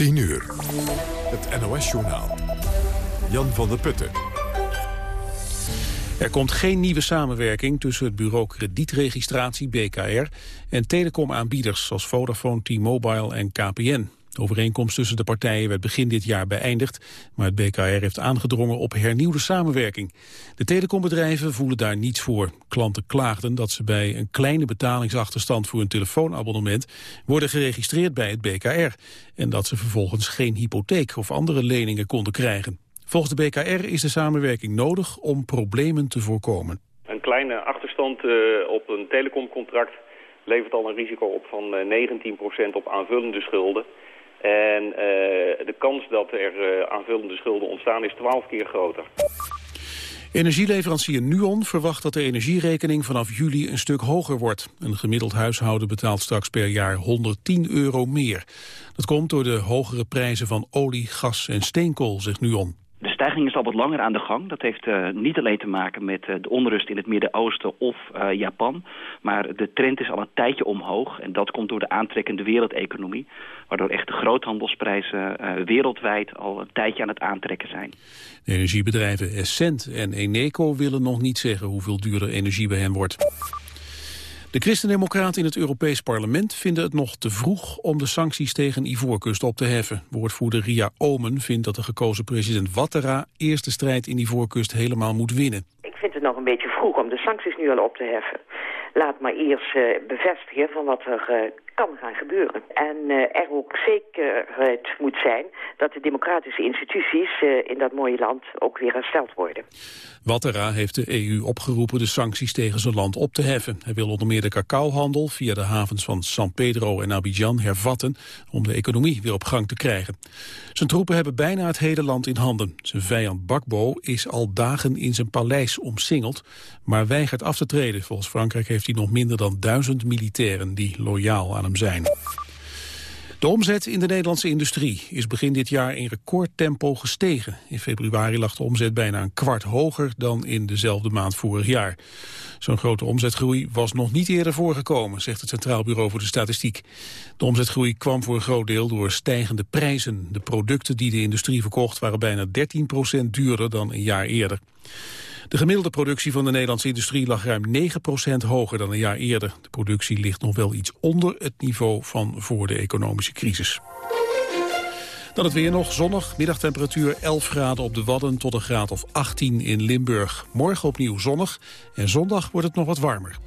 10 uur. Het NOS-journaal. Jan van der Putten. Er komt geen nieuwe samenwerking tussen het bureau kredietregistratie BKR en telecomaanbieders zoals Vodafone, T-Mobile en KPN. De overeenkomst tussen de partijen werd begin dit jaar beëindigd, maar het BKR heeft aangedrongen op hernieuwde samenwerking. De telecombedrijven voelen daar niets voor. Klanten klaagden dat ze bij een kleine betalingsachterstand voor een telefoonabonnement worden geregistreerd bij het BKR en dat ze vervolgens geen hypotheek of andere leningen konden krijgen. Volgens de BKR is de samenwerking nodig om problemen te voorkomen. Een kleine achterstand uh, op een telecomcontract levert al een risico op van uh, 19% op aanvullende schulden. En uh, de kans dat er uh, aanvullende schulden ontstaan is 12 keer groter. Energieleverancier Nuon verwacht dat de energierekening vanaf juli een stuk hoger wordt. Een gemiddeld huishouden betaalt straks per jaar 110 euro meer. Dat komt door de hogere prijzen van olie, gas en steenkool, zegt Nuon. De stijging is al wat langer aan de gang. Dat heeft uh, niet alleen te maken met uh, de onrust in het Midden-Oosten of uh, Japan. Maar de trend is al een tijdje omhoog. En dat komt door de aantrekkende wereldeconomie. Waardoor echt de groothandelsprijzen wereldwijd al een tijdje aan het aantrekken zijn. De energiebedrijven Essent en Eneco willen nog niet zeggen hoeveel duurder energie bij hen wordt. De christendemocraten in het Europees Parlement vinden het nog te vroeg om de sancties tegen Ivoorkust op te heffen. Woordvoerder Ria Omen vindt dat de gekozen president Ouattara eerst de strijd in Ivoorkust helemaal moet winnen. Ik vind het nog een beetje vroeg om de sancties nu al op te heffen. Laat maar eerst uh, bevestigen van wat er uh, kan gaan gebeuren. En uh, er ook zekerheid moet zijn dat de democratische instituties in dat mooie land ook weer hersteld worden. Ouattara heeft de EU opgeroepen de sancties tegen zijn land op te heffen. Hij wil onder meer de cacaohandel via de havens van San Pedro en Abidjan hervatten om de economie weer op gang te krijgen. Zijn troepen hebben bijna het hele land in handen. Zijn vijand Bakbo is al dagen in zijn paleis omsingeld, maar weigert af te treden. Volgens Frankrijk heeft hij nog minder dan duizend militairen die loyaal aan hem zijn. De omzet in de Nederlandse industrie is begin dit jaar in recordtempo gestegen. In februari lag de omzet bijna een kwart hoger dan in dezelfde maand vorig jaar. Zo'n grote omzetgroei was nog niet eerder voorgekomen, zegt het Centraal Bureau voor de Statistiek. De omzetgroei kwam voor een groot deel door stijgende prijzen. De producten die de industrie verkocht waren bijna 13% duurder dan een jaar eerder. De gemiddelde productie van de Nederlandse industrie lag ruim 9% hoger dan een jaar eerder. De productie ligt nog wel iets onder het niveau van voor de economische crisis. Dan het weer nog zonnig, middagtemperatuur 11 graden op de Wadden tot een graad of 18 in Limburg. Morgen opnieuw zonnig en zondag wordt het nog wat warmer.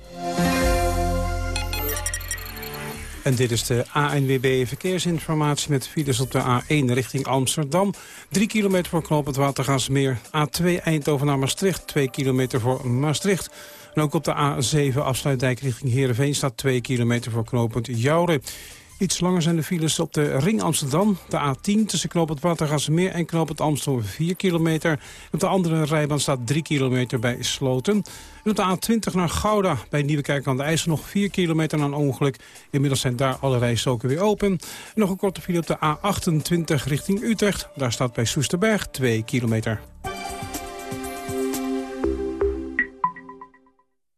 En dit is de ANWB Verkeersinformatie met files op de A1 richting Amsterdam. 3 kilometer voor knooppunt Watergaasmeer. A2 Eindhoven naar Maastricht, 2 kilometer voor Maastricht. En ook op de A7 afsluitdijk richting Heerenveen staat 2 kilometer voor knooppunt Jouren. Iets langer zijn de files op de Ring Amsterdam. De A10 tussen Knoop het Watergasmeer en Knoop het Amstel 4 kilometer. Op de andere rijbaan staat 3 kilometer bij Sloten. En op de A20 naar Gouda bij Nieuwekerk aan de IJssel nog 4 kilometer na een ongeluk. Inmiddels zijn daar alle rijstroken weer open. En nog een korte file op de A28 richting Utrecht. Daar staat bij Soesterberg 2 kilometer.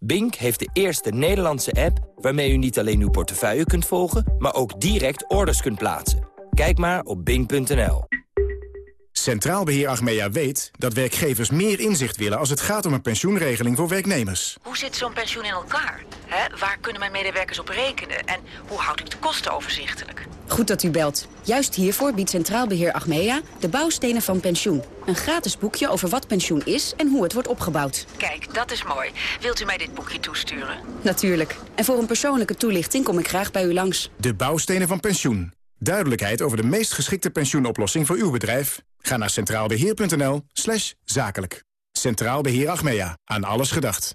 Bink heeft de eerste Nederlandse app waarmee u niet alleen uw portefeuille kunt volgen... maar ook direct orders kunt plaatsen. Kijk maar op bink.nl. Centraal Beheer Achmea weet dat werkgevers meer inzicht willen... als het gaat om een pensioenregeling voor werknemers. Hoe zit zo'n pensioen in elkaar? He, waar kunnen mijn medewerkers op rekenen? En hoe houd ik de kosten overzichtelijk? Goed dat u belt. Juist hiervoor biedt Centraal Beheer Achmea de bouwstenen van pensioen. Een gratis boekje over wat pensioen is en hoe het wordt opgebouwd. Kijk, dat is mooi. Wilt u mij dit boekje toesturen? Natuurlijk. En voor een persoonlijke toelichting kom ik graag bij u langs. De bouwstenen van pensioen. Duidelijkheid over de meest geschikte pensioenoplossing voor uw bedrijf? Ga naar centraalbeheer.nl slash zakelijk. Centraal Beheer Achmea. Aan alles gedacht.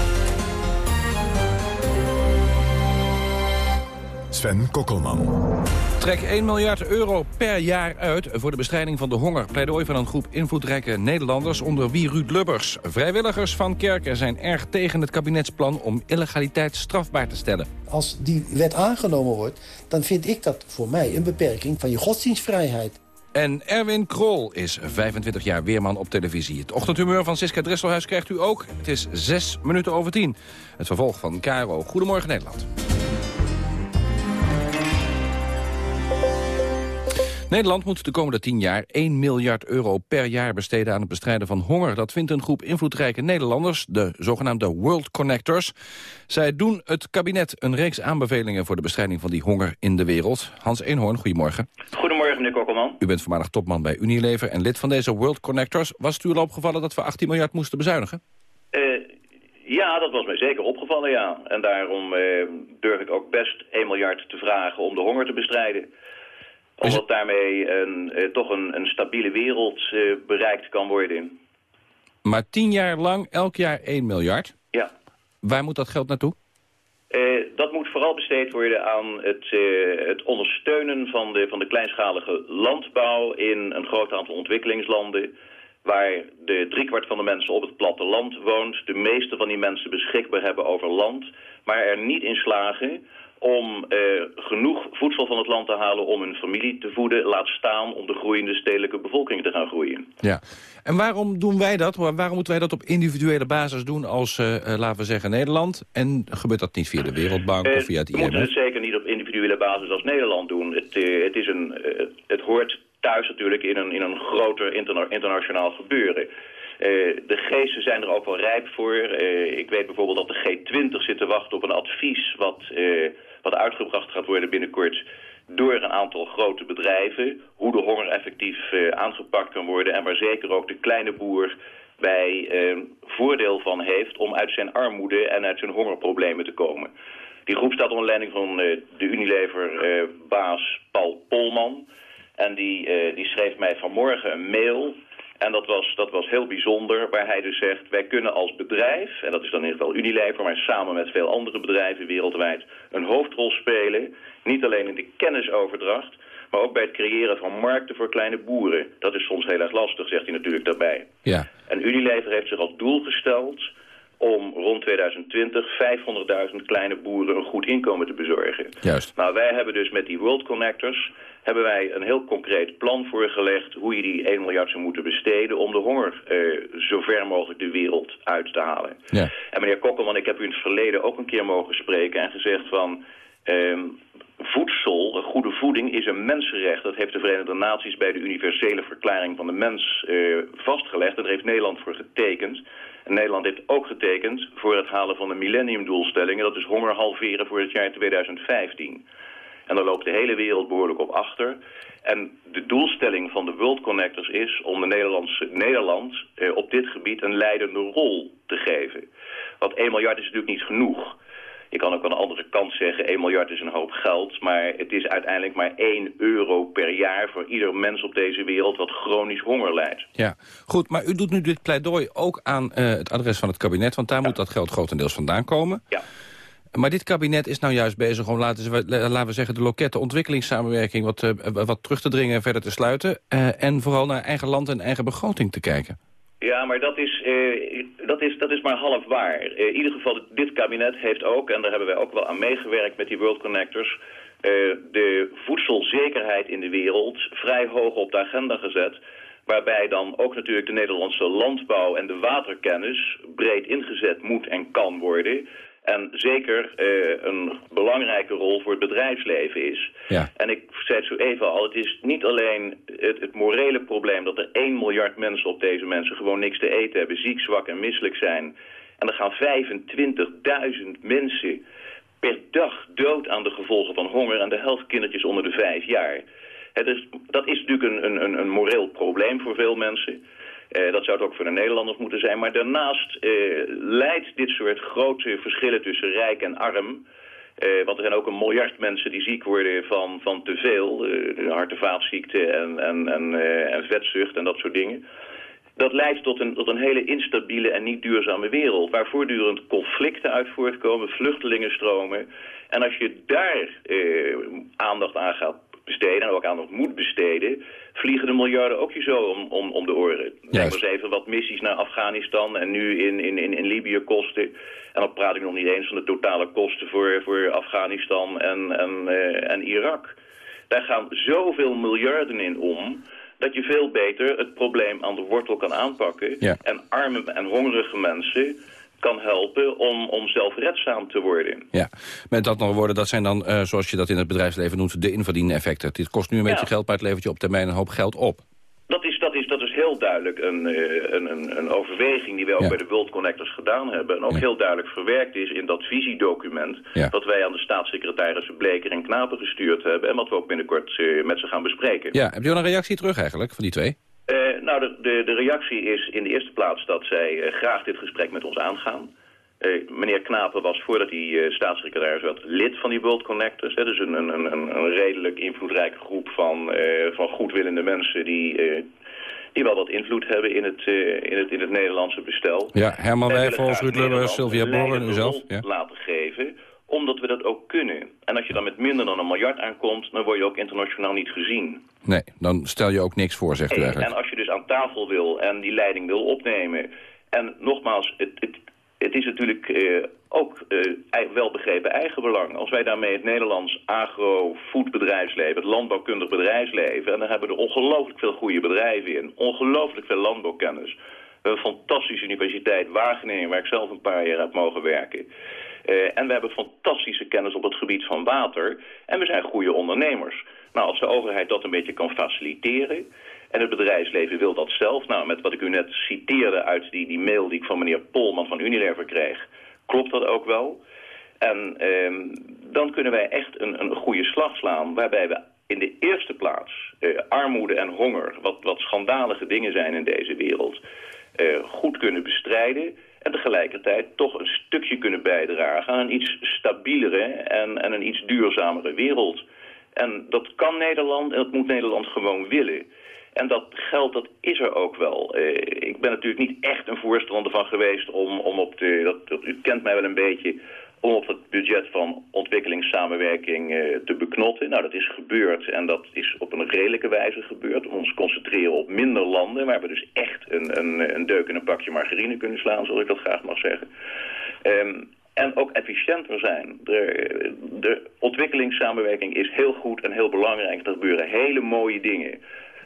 Sven Kokkelman. Trek 1 miljard euro per jaar uit voor de bestrijding van de honger. Pleidooi van een groep invloedrijke Nederlanders onder wie Ruud Lubbers. Vrijwilligers van kerken zijn erg tegen het kabinetsplan om illegaliteit strafbaar te stellen. Als die wet aangenomen wordt, dan vind ik dat voor mij een beperking van je godsdienstvrijheid. En Erwin Krol is 25 jaar weerman op televisie. Het ochtendhumeur van Siska Dresselhuis krijgt u ook. Het is 6 minuten over 10. Het vervolg van KRO. Goedemorgen Nederland. Nederland moet de komende 10 jaar 1 miljard euro per jaar besteden aan het bestrijden van honger. Dat vindt een groep invloedrijke Nederlanders, de zogenaamde World Connectors. Zij doen het kabinet een reeks aanbevelingen voor de bestrijding van die honger in de wereld. Hans Eenhoorn, goedemorgen. Goedemorgen, meneer Kokkelman. U bent voormalig topman bij Unilever en lid van deze World Connectors. Was het u al opgevallen dat we 18 miljard moesten bezuinigen? Uh, ja, dat was mij zeker opgevallen, ja. En daarom uh, durf ik ook best 1 miljard te vragen om de honger te bestrijden omdat daarmee een, eh, toch een, een, stabiele wereld eh, bereikt kan worden. Maar tien jaar lang, elk jaar 1 miljard? Ja. Waar moet dat geld naartoe? Uh, dat moet vooral besteed worden aan het, uh, het, ondersteunen van de, van de kleinschalige landbouw in een groot aantal ontwikkelingslanden waar de driekwart van de mensen op het platteland woont, de meeste van die mensen beschikbaar hebben over land, maar er niet in slagen om eh, genoeg voedsel van het land te halen om hun familie te voeden... laat staan om de groeiende stedelijke bevolking te gaan groeien. Ja. En waarom doen wij dat? Waarom moeten wij dat op individuele basis doen als, uh, laten we zeggen, Nederland? En gebeurt dat niet via de Wereldbank of via het IMF? We moeten het zeker niet op individuele basis als Nederland doen. Het, het, is een, het hoort thuis natuurlijk in een, in een groter interna internationaal gebeuren. Uh, de geesten zijn er ook wel rijp voor. Uh, ik weet bijvoorbeeld dat de G20 zit te wachten op een advies... wat uh, wat uitgebracht gaat worden binnenkort door een aantal grote bedrijven. Hoe de honger effectief uh, aangepakt kan worden en waar zeker ook de kleine boer bij uh, voordeel van heeft om uit zijn armoede en uit zijn hongerproblemen te komen. Die groep staat onder leiding van uh, de Unilever-baas Paul Polman. En die, die schreef mij vanmorgen een mail en dat was, dat was heel bijzonder, waar hij dus zegt... wij kunnen als bedrijf, en dat is dan in ieder geval Unilever... maar samen met veel andere bedrijven wereldwijd... een hoofdrol spelen, niet alleen in de kennisoverdracht... maar ook bij het creëren van markten voor kleine boeren. Dat is soms heel erg lastig, zegt hij natuurlijk daarbij. Ja. En Unilever heeft zich als doel gesteld om rond 2020 500.000 kleine boeren een goed inkomen te bezorgen. Juist. Nou, wij hebben dus met die World Connectors hebben wij een heel concreet plan voorgelegd hoe je die 1 miljard zou moeten besteden om de honger uh, zo ver mogelijk de wereld uit te halen. Ja. En meneer Kokkelman, ik heb u in het verleden ook een keer mogen spreken en gezegd van... Uh, voedsel, goede voeding, is een mensenrecht. Dat heeft de Verenigde Naties bij de universele verklaring van de mens uh, vastgelegd. En daar heeft Nederland voor getekend. En Nederland heeft ook getekend voor het halen van de millenniumdoelstellingen. Dat is honger halveren voor het jaar 2015. En daar loopt de hele wereld behoorlijk op achter. En de doelstelling van de World Connectors is om de Nederlandse, Nederland eh, op dit gebied een leidende rol te geven. Want 1 miljard is natuurlijk niet genoeg. Je kan ook aan de andere kant zeggen, 1 miljard is een hoop geld... maar het is uiteindelijk maar 1 euro per jaar voor ieder mens op deze wereld... wat chronisch honger lijdt. Ja, goed, maar u doet nu dit pleidooi ook aan uh, het adres van het kabinet... want daar ja. moet dat geld grotendeels vandaan komen. Ja. Maar dit kabinet is nou juist bezig om, laten we, laten we zeggen... de loketten ontwikkelingssamenwerking wat, uh, wat terug te dringen en verder te sluiten... Uh, en vooral naar eigen land en eigen begroting te kijken. Ja, maar dat is, dat is, dat is maar half waar. In ieder geval, dit kabinet heeft ook, en daar hebben wij ook wel aan meegewerkt met die World Connectors... De voedselzekerheid in de wereld vrij hoog op de agenda gezet... waarbij dan ook natuurlijk de Nederlandse landbouw en de waterkennis breed ingezet moet en kan worden... En zeker uh, een belangrijke rol voor het bedrijfsleven is. Ja. En ik zei het zo even al, het is niet alleen het, het, morele probleem... dat er 1 miljard mensen op deze mensen gewoon niks te eten hebben... ziek, zwak en misselijk zijn. En er gaan 25.000 mensen per dag dood aan de gevolgen van honger... en de helft kindertjes onder de vijf jaar. Het is, dat is natuurlijk een, een, een moreel probleem voor veel mensen... Uh, dat zou het ook voor de Nederlanders moeten zijn. Maar daarnaast uh, leidt dit soort grote verschillen tussen rijk en arm... Uh, want er zijn ook een miljard mensen die ziek worden van, van te veel. Hart- en vaatziekten en, en, en vetzucht en dat soort dingen. Dat leidt tot een, tot een hele instabiele en niet duurzame wereld... waar voortdurend conflicten uit voortkomen, vluchtelingenstromen. En als je daar aandacht aan gaat besteden... en ook aandacht moet besteden... vliegen de miljarden ook je zo om, om, om de oren. Neem eens even wat missies naar Afghanistan en nu in, in, in, in Libië kosten... En dan praat ik nog niet eens van de totale kosten voor, voor Afghanistan en, en, uh, en Irak. Daar gaan zoveel miljarden in om dat je veel beter het probleem aan de wortel kan aanpakken... Ja. en arme en hongerige mensen kan helpen om, om zelfredzaam te worden. Ja, met dat nog woorden, dat zijn dan, uh, zoals je dat in het bedrijfsleven noemt... de inverdieneffecten. Dit kost nu een beetje Ja. geld, maar het levert je op termijn een hoop geld op. Dat is, dat is, dat is heel duidelijk een, eh, een, een, een overweging die wij ook Ja. bij de World Connectors gedaan hebben. En ook heel duidelijk verwerkt is in dat visiedocument... Ja. dat wij aan de staatssecretarissen Bleker en Knapen gestuurd hebben... en wat we ook binnenkort eh, met ze gaan bespreken. Ja, heb je al een reactie terug eigenlijk, van die twee? Eh, nou, de, de, de reactie is in de eerste plaats dat zij eh, graag dit gesprek met ons aangaan. Eh, meneer Knapen was voordat hij staatssecretaris werd lid van die World Connectors. Hè, dus een, een, een, een redelijk invloedrijke groep van, van goedwillende mensen die, die wel wat invloed hebben in het, in het, in het Nederlandse bestel. Ja, Herman Wij Wijfels, Ruud Lubbers, Sylvia leidende uzelf. Ja. laten geven omdat we dat ook kunnen. En als je dan met minder dan een miljard aankomt, dan word je ook internationaal niet gezien. Nee, dan stel je ook niks voor, zegt u eigenlijk. en als je dus aan tafel wil en die leiding wil opnemen... en nogmaals, het, het, het is natuurlijk eh, ook eh, wel begrepen eigenbelang. Als wij daarmee het Nederlands agro-foodbedrijfsleven, het landbouwkundig bedrijfsleven... en dan hebben we er ongelooflijk veel goede bedrijven in, ongelooflijk veel landbouwkennis... We hebben een fantastische universiteit Wageningen, waar ik zelf een paar jaar heb mogen werken. Eh, en we hebben fantastische kennis op het gebied van water. En we zijn goede ondernemers. Nou, als de overheid dat een beetje kan faciliteren... en het bedrijfsleven wil dat zelf... nou, met wat ik u net citeerde uit die, die mail die ik van meneer Polman van Unilever kreeg... klopt dat ook wel. En ehm, dan kunnen wij echt een, een goede slag slaan... waarbij we in de eerste plaats eh, armoede en honger... Wat, wat schandalige dingen zijn in deze wereld... eh, goed kunnen bestrijden... en tegelijkertijd toch een stukje kunnen bijdragen... aan een iets stabielere en, en een iets duurzamere wereld. En dat kan Nederland en dat moet Nederland gewoon willen... En dat geld, dat is er ook wel. Eh, ik ben natuurlijk niet echt een voorstander van geweest om, om op de... Dat, dat- u kent mij wel een beetje om op het budget van ontwikkelingssamenwerking eh, te beknotten. Nou, dat is gebeurd en dat is op een redelijke wijze gebeurd. Ons concentreren op minder landen, waar we dus echt een, een, een deuk in een pakje margarine kunnen slaan, zoals ik dat graag mag zeggen. Ehm, en ook efficiënter zijn. De, de ontwikkelingssamenwerking is heel goed en heel belangrijk. Er gebeuren hele mooie dingen.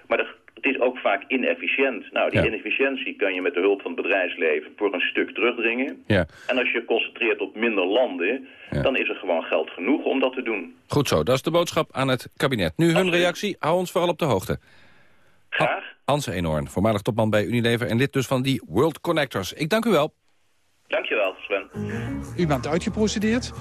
Maar er- het is ook vaak inefficiënt. Nou, die Ja. inefficiëntie kan je met de hulp van het bedrijfsleven voor een stuk terugdringen. Ja. En als je je concentreert op minder landen, dan is er gewoon geld genoeg om dat te doen. Goed zo, dat is de boodschap aan het kabinet. Nu hun reactie, hou ons vooral op de hoogte. Graag. Hans Eenhoorn, voormalig topman bij Unilever... en lid dus van die World Connectors. Ik dank u wel. Dankjewel, Sven. U bent uitgeprocedeerd.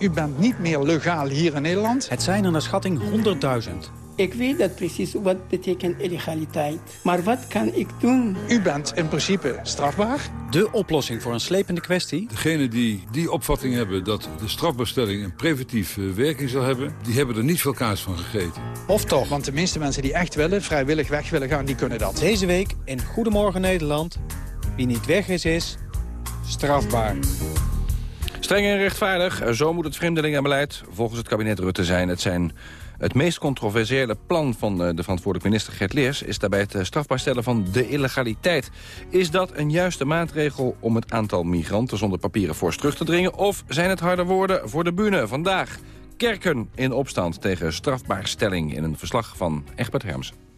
U bent niet meer legaal hier in Nederland. Het zijn er naar schatting 100.000. Ik weet dat precies wat betekent illegaliteit. Maar wat kan ik doen? U bent in principe strafbaar. De oplossing voor een slepende kwestie? Degenen die die opvatting hebben dat de strafbaarstelling een preventieve werking zal hebben... die hebben er niet veel kaas van gegeten. Of toch, want de meeste mensen die echt willen, vrijwillig weg willen gaan, die kunnen dat. Deze week in Goedemorgen Nederland. Wie niet weg is, is strafbaar. Streng en rechtvaardig, zo moet het vreemdelingenbeleid volgens het kabinet Rutte zijn. Het zijn het meest controversiële plan van eh, de verantwoordelijk minister Gert Leers... is daarbij het eh, strafbaar stellen van de illegaliteit. Is dat een juiste maatregel om het aantal migranten zonder papieren fors terug te dringen... of zijn het harde woorden voor de bühne vandaag? Kerken in opstand tegen strafbaarstelling in een verslag van Egbert Hermsen.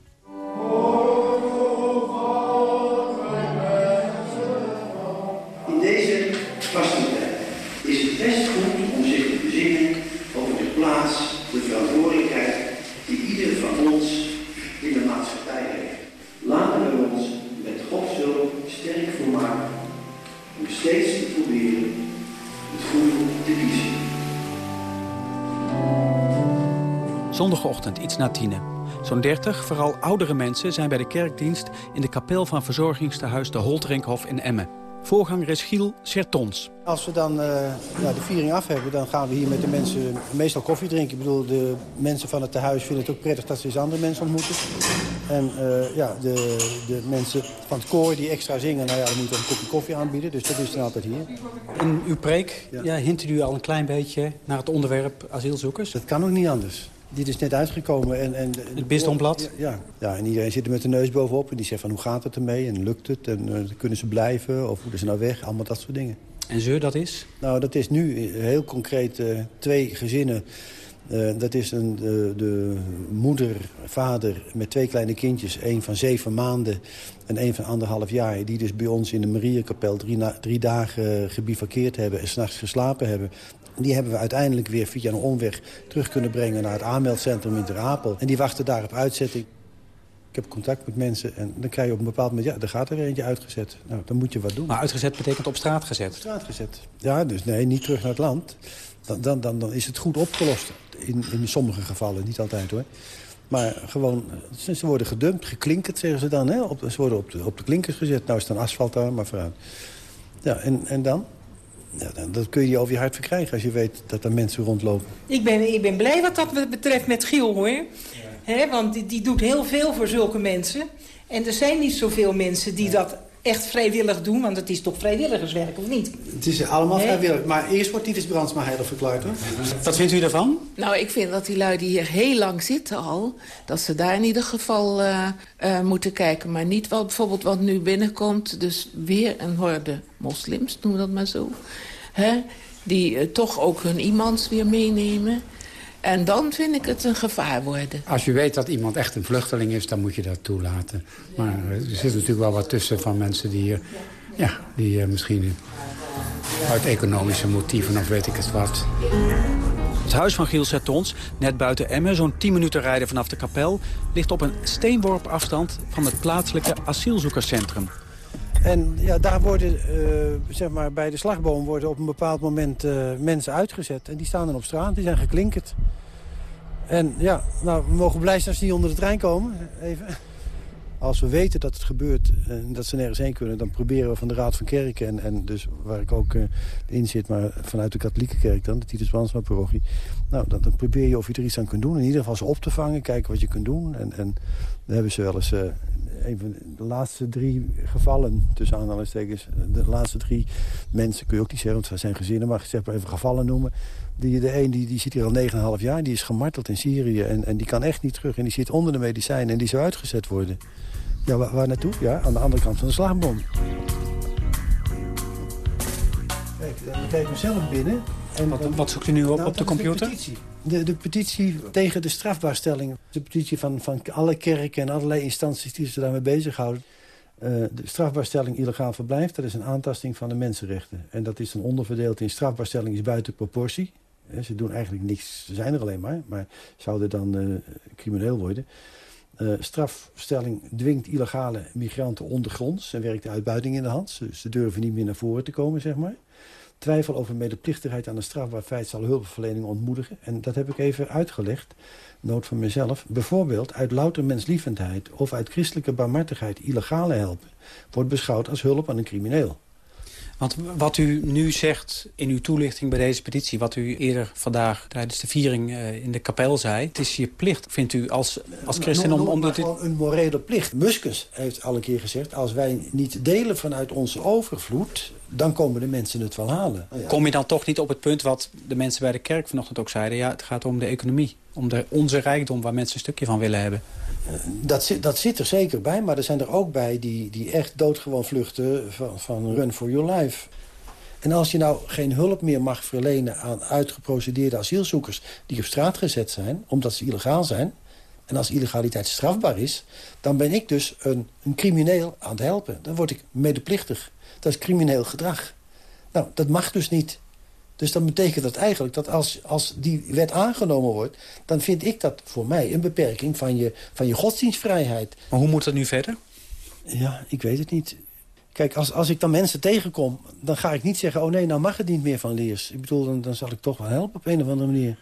Steeds te proberen het goede te kiezen. Zondagochtend, iets na tienen. Zo'n 30, vooral oudere mensen, zijn bij de kerkdienst... in de kapel van verzorgingstehuis de Holtrinkhof in Emmen. Voorganger is Giel Sertons. Als we dan uh, ja, de viering af hebben, dan gaan we hier met de mensen meestal koffie drinken. Ik bedoel, de mensen van het tehuis vinden het ook prettig dat ze eens andere mensen ontmoeten. En uh, ja, de, de mensen van het koor die extra zingen, nou ja, dan moeten een kopje koffie aanbieden. Dus dat is dan altijd hier. In uw preek ja. Ja, hint u al een klein beetje naar het onderwerp asielzoekers? Dat kan ook niet anders. Dit is net uitgekomen. En, en, het bisdomblad? Ja, ja, en iedereen zit er met de neus bovenop. En die zegt van hoe gaat het ermee? En lukt het? En uh, kunnen ze blijven? Of moeten ze nou weg? Allemaal dat soort dingen. En ze, dat is? Nou, dat is nu heel concreet uh, twee gezinnen. Uh, dat is een, de, de, moeder, vader met twee kleine kindjes. één van zeven maanden en één van anderhalf jaar. Die dus bij ons in de Mariakapel drie, drie dagen gebivakkeerd hebben... en s'nachts geslapen hebben. Die hebben we uiteindelijk weer via een omweg terug kunnen brengen... naar het aanmeldcentrum in Ter Apel. En die wachten daar op uitzetting. Ik heb contact met mensen en dan krijg je op een bepaald moment... ja, er gaat er eentje uitgezet. Nou, dan moet je wat doen. Maar uitgezet betekent op straat gezet? Op straat gezet. Ja, dus nee, niet terug naar het land. Dan, dan, dan, dan is het goed opgelost. In, in sommige gevallen, niet altijd hoor. Maar gewoon, ze worden gedumpt, geklinkerd zeggen ze dan. Hè? Op, ze worden op de, op de klinkers gezet. Nou is het dan asfalt daar, maar vooruit. Ja, en, en dan? Ja, dan, dat kun je over je hart verkrijgen als je weet dat er mensen rondlopen. Ik ben, ik ben blij wat dat betreft met Giel, hoor. Ja. want die, die, doet heel veel voor zulke mensen. En er zijn niet zoveel mensen die dat echt vrijwillig doen. Want het is toch vrijwilligerswerk, of niet? Het is allemaal nee? vrijwillig. Maar eerst wordt Titus Brandsma heilig verklaard, hoor. Wat vindt u daarvan? Nou, ik vind dat die lui die hier heel lang zitten al... dat ze daar in ieder geval uh, uh, moeten kijken. Maar niet wat, bijvoorbeeld wat nu binnenkomt. Dus weer een horde moslims, noem dat maar zo. Hè? Die uh, toch ook hun imams weer meenemen... En dan vind ik het een gevaar worden. Als je weet dat iemand echt een vluchteling is, dan moet je dat toelaten. Maar er zit natuurlijk wel wat tussen van mensen die, ja, die uh, misschien uit economische motieven of weet ik het wat. Het huis van Giel Sertons, net buiten Emmen, zo'n 10 minuten rijden vanaf de kapel... ligt op een steenworp afstand van het plaatselijke asielzoekerscentrum. En ja, daar worden, uh, zeg maar, bij de slagboom worden op een bepaald moment uh, mensen uitgezet. En die staan dan op straat, die zijn geklinkerd. En ja, nou, we mogen blij zijn als die onder de trein komen. Even. Als we weten dat het gebeurt en dat ze nergens heen kunnen... dan proberen we van de Raad van Kerken... en, en dus waar ik ook uh, in zit, maar vanuit de katholieke kerk dan... de Titus Bransma parochie... nou, dan, dan, probeer je of je er iets aan kunt doen. In ieder geval ze op te vangen, kijken wat je kunt doen. En, en dan hebben ze wel eens... een van de laatste drie gevallen, tussen aanhalingstekens... de laatste drie mensen, kun je ook niet zeggen... want ze zijn gezinnen, maar zeg maar even gevallen noemen... Die, de een die, die zit hier al 9,5 jaar, die is gemarteld in Syrië... En, en die kan echt niet terug en die zit onder de medicijnen... en die zou uitgezet worden. Ja, waar, naartoe? Ja, aan de andere kant van de slagboom. Kijk, dan kijk ik mezelf binnen. En wat, wat zoekt u nu op, nou, op de computer? De petitie. De, de petitie tegen de strafbaarstelling. De petitie van, van alle kerken en allerlei instanties die zich daarmee bezighouden. Uh, de strafbaarstelling illegaal verblijf, dat is een aantasting van de mensenrechten. En dat is een onderverdeeld in strafbaarstelling is buiten proportie. Ze doen eigenlijk niks, ze zijn er alleen maar, maar zouden dan uh, crimineel worden. Uh, strafstelling dwingt illegale migranten ondergronds en werkt de uitbuiting in de hand. Ze, ze durven niet meer naar voren te komen, zeg maar. Twijfel over medeplichtigheid aan een strafbaar feit zal hulpverlening ontmoedigen. En dat heb ik even uitgelegd, nood van mezelf. Bijvoorbeeld uit louter menslievendheid of uit christelijke barmhartigheid illegale helpen... wordt beschouwd als hulp aan een crimineel. Want wat u nu zegt in uw toelichting bij deze petitie... wat u eerder vandaag tijdens de viering uh, in de kapel zei... het is je plicht, vindt u, als, als christen om... om dat Een morele plicht. Muskus heeft al een keer gezegd... als wij niet delen vanuit onze overvloed... dan komen de mensen het wel halen. Kom je dan toch niet op het punt wat de mensen bij de kerk vanochtend ook zeiden... ja, het gaat om de economie, om de, onze rijkdom... waar mensen een stukje van willen hebben? Dat zit, dat zit er zeker bij, maar er zijn er ook bij die, die echt doodgewoon vluchten van, van run for your life. En als je nou geen hulp meer mag verlenen aan uitgeprocedeerde asielzoekers... die op straat gezet zijn, omdat ze illegaal zijn... en als illegaliteit strafbaar is... dan ben ik dus een, een crimineel aan het helpen. Dan word ik medeplichtig. Dat is crimineel gedrag. Nou, dat mag dus niet. Dus dat betekent dat eigenlijk dat als, als die wet aangenomen wordt... dan vind ik dat voor mij een beperking van je, van je godsdienstvrijheid. Maar hoe moet dat nu verder? Ja, ik weet het niet. Kijk, als, als ik dan mensen tegenkom, dan ga ik niet zeggen... oh nee, nou mag het niet meer van Leers. Ik bedoel, dan, dan zal ik toch wel helpen op een of andere manier.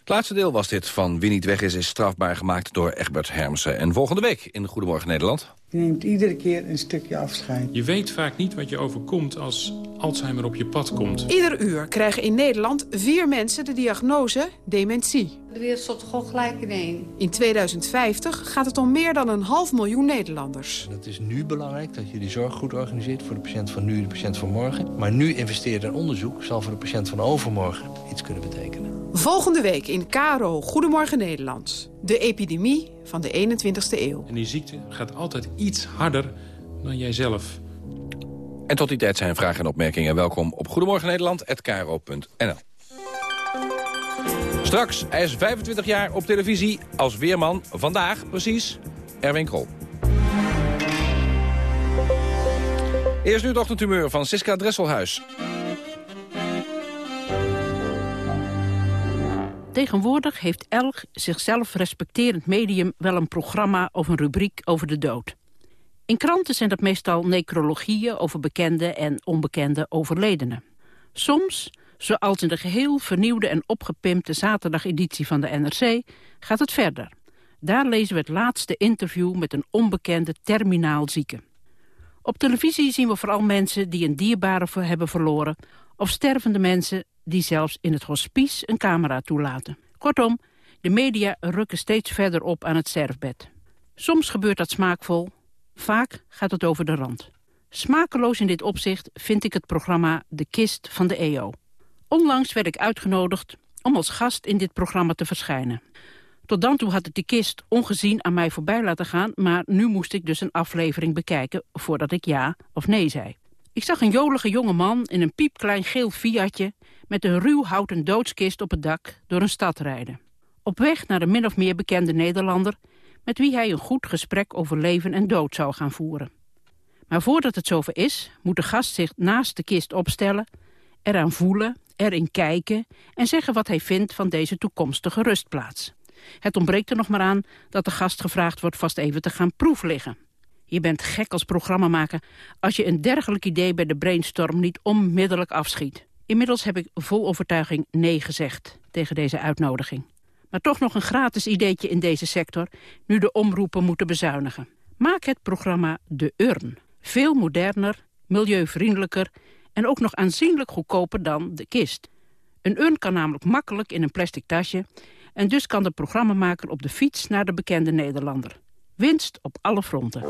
Het laatste deel was dit van Wie niet weg is, is strafbaar gemaakt door Egbert Hermsen. En volgende week in Goedemorgen Nederland. Je neemt iedere keer een stukje afscheid. Je weet vaak niet wat je overkomt als Alzheimer op je pad komt. Ieder uur krijgen in Nederland vier mensen de diagnose dementie. De wereld stopt gewoon gelijk in één. In 2050 gaat het om meer dan een half miljoen Nederlanders. Het is nu belangrijk dat je die zorg goed organiseert voor de patiënt van nu en de patiënt van morgen. Maar nu investeren in onderzoek zal voor de patiënt van overmorgen iets kunnen betekenen. Volgende week in KRO Goedemorgen Nederland. De epidemie van de 21ste eeuw. En die ziekte gaat altijd iets harder dan jijzelf. En tot die tijd zijn vragen en opmerkingen. Welkom op Goedemorgen Nederland@kro.nl. Straks, hij is 25 jaar op televisie als weerman. Vandaag, precies, Erwin Krol. Eerst nu het ochtendhumeur van Siska Dresselhuis. Tegenwoordig heeft elk zichzelf respecterend medium wel een programma of een rubriek over de dood. In kranten zijn dat meestal necrologieën over bekende en onbekende overledenen. Soms, zoals in de geheel vernieuwde en opgepimpte zaterdageditie van de NRC, gaat het verder. Daar lezen we het laatste interview met een onbekende terminaal zieke. Op televisie zien we vooral mensen die een dierbare hebben verloren... of stervende mensen die zelfs in het hospice een camera toelaten. Kortom, de media rukken steeds verder op aan het sterfbed. Soms gebeurt dat smaakvol, vaak gaat het over de rand. Smakeloos in dit opzicht vind ik het programma De Kist van de EO. Onlangs werd ik uitgenodigd om als gast in dit programma te verschijnen. Tot dan toe had ik de kist ongezien aan mij voorbij laten gaan... maar nu moest ik dus een aflevering bekijken voordat ik ja of nee zei. Ik zag een jolige jonge man in een piepklein geel Fiatje... met een ruw houten doodskist op het dak door een stad rijden. Op weg naar een min of meer bekende Nederlander... met wie hij een goed gesprek over leven en dood zou gaan voeren. Maar voordat het zover is, moet de gast zich naast de kist opstellen... eraan voelen, erin kijken en zeggen wat hij vindt van deze toekomstige rustplaats. Het ontbreekt er nog maar aan dat de gast gevraagd wordt vast even te gaan proefliggen. Je bent gek als programmamaker als je een dergelijk idee bij de brainstorm niet onmiddellijk afschiet. Inmiddels heb ik vol overtuiging nee gezegd tegen deze uitnodiging. Maar toch nog een gratis ideetje in deze sector, nu de omroepen moeten bezuinigen. Maak het programma De Urn. Veel moderner, milieuvriendelijker en ook nog aanzienlijk goedkoper dan de kist. Een urn kan namelijk makkelijk in een plastic tasje... en dus kan de programmamaker op de fiets naar de bekende Nederlander. Winst op alle fronten.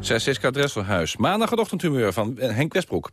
Siska Dresselhuis. Maandag het ochtendhumeur van Henk Westbroek.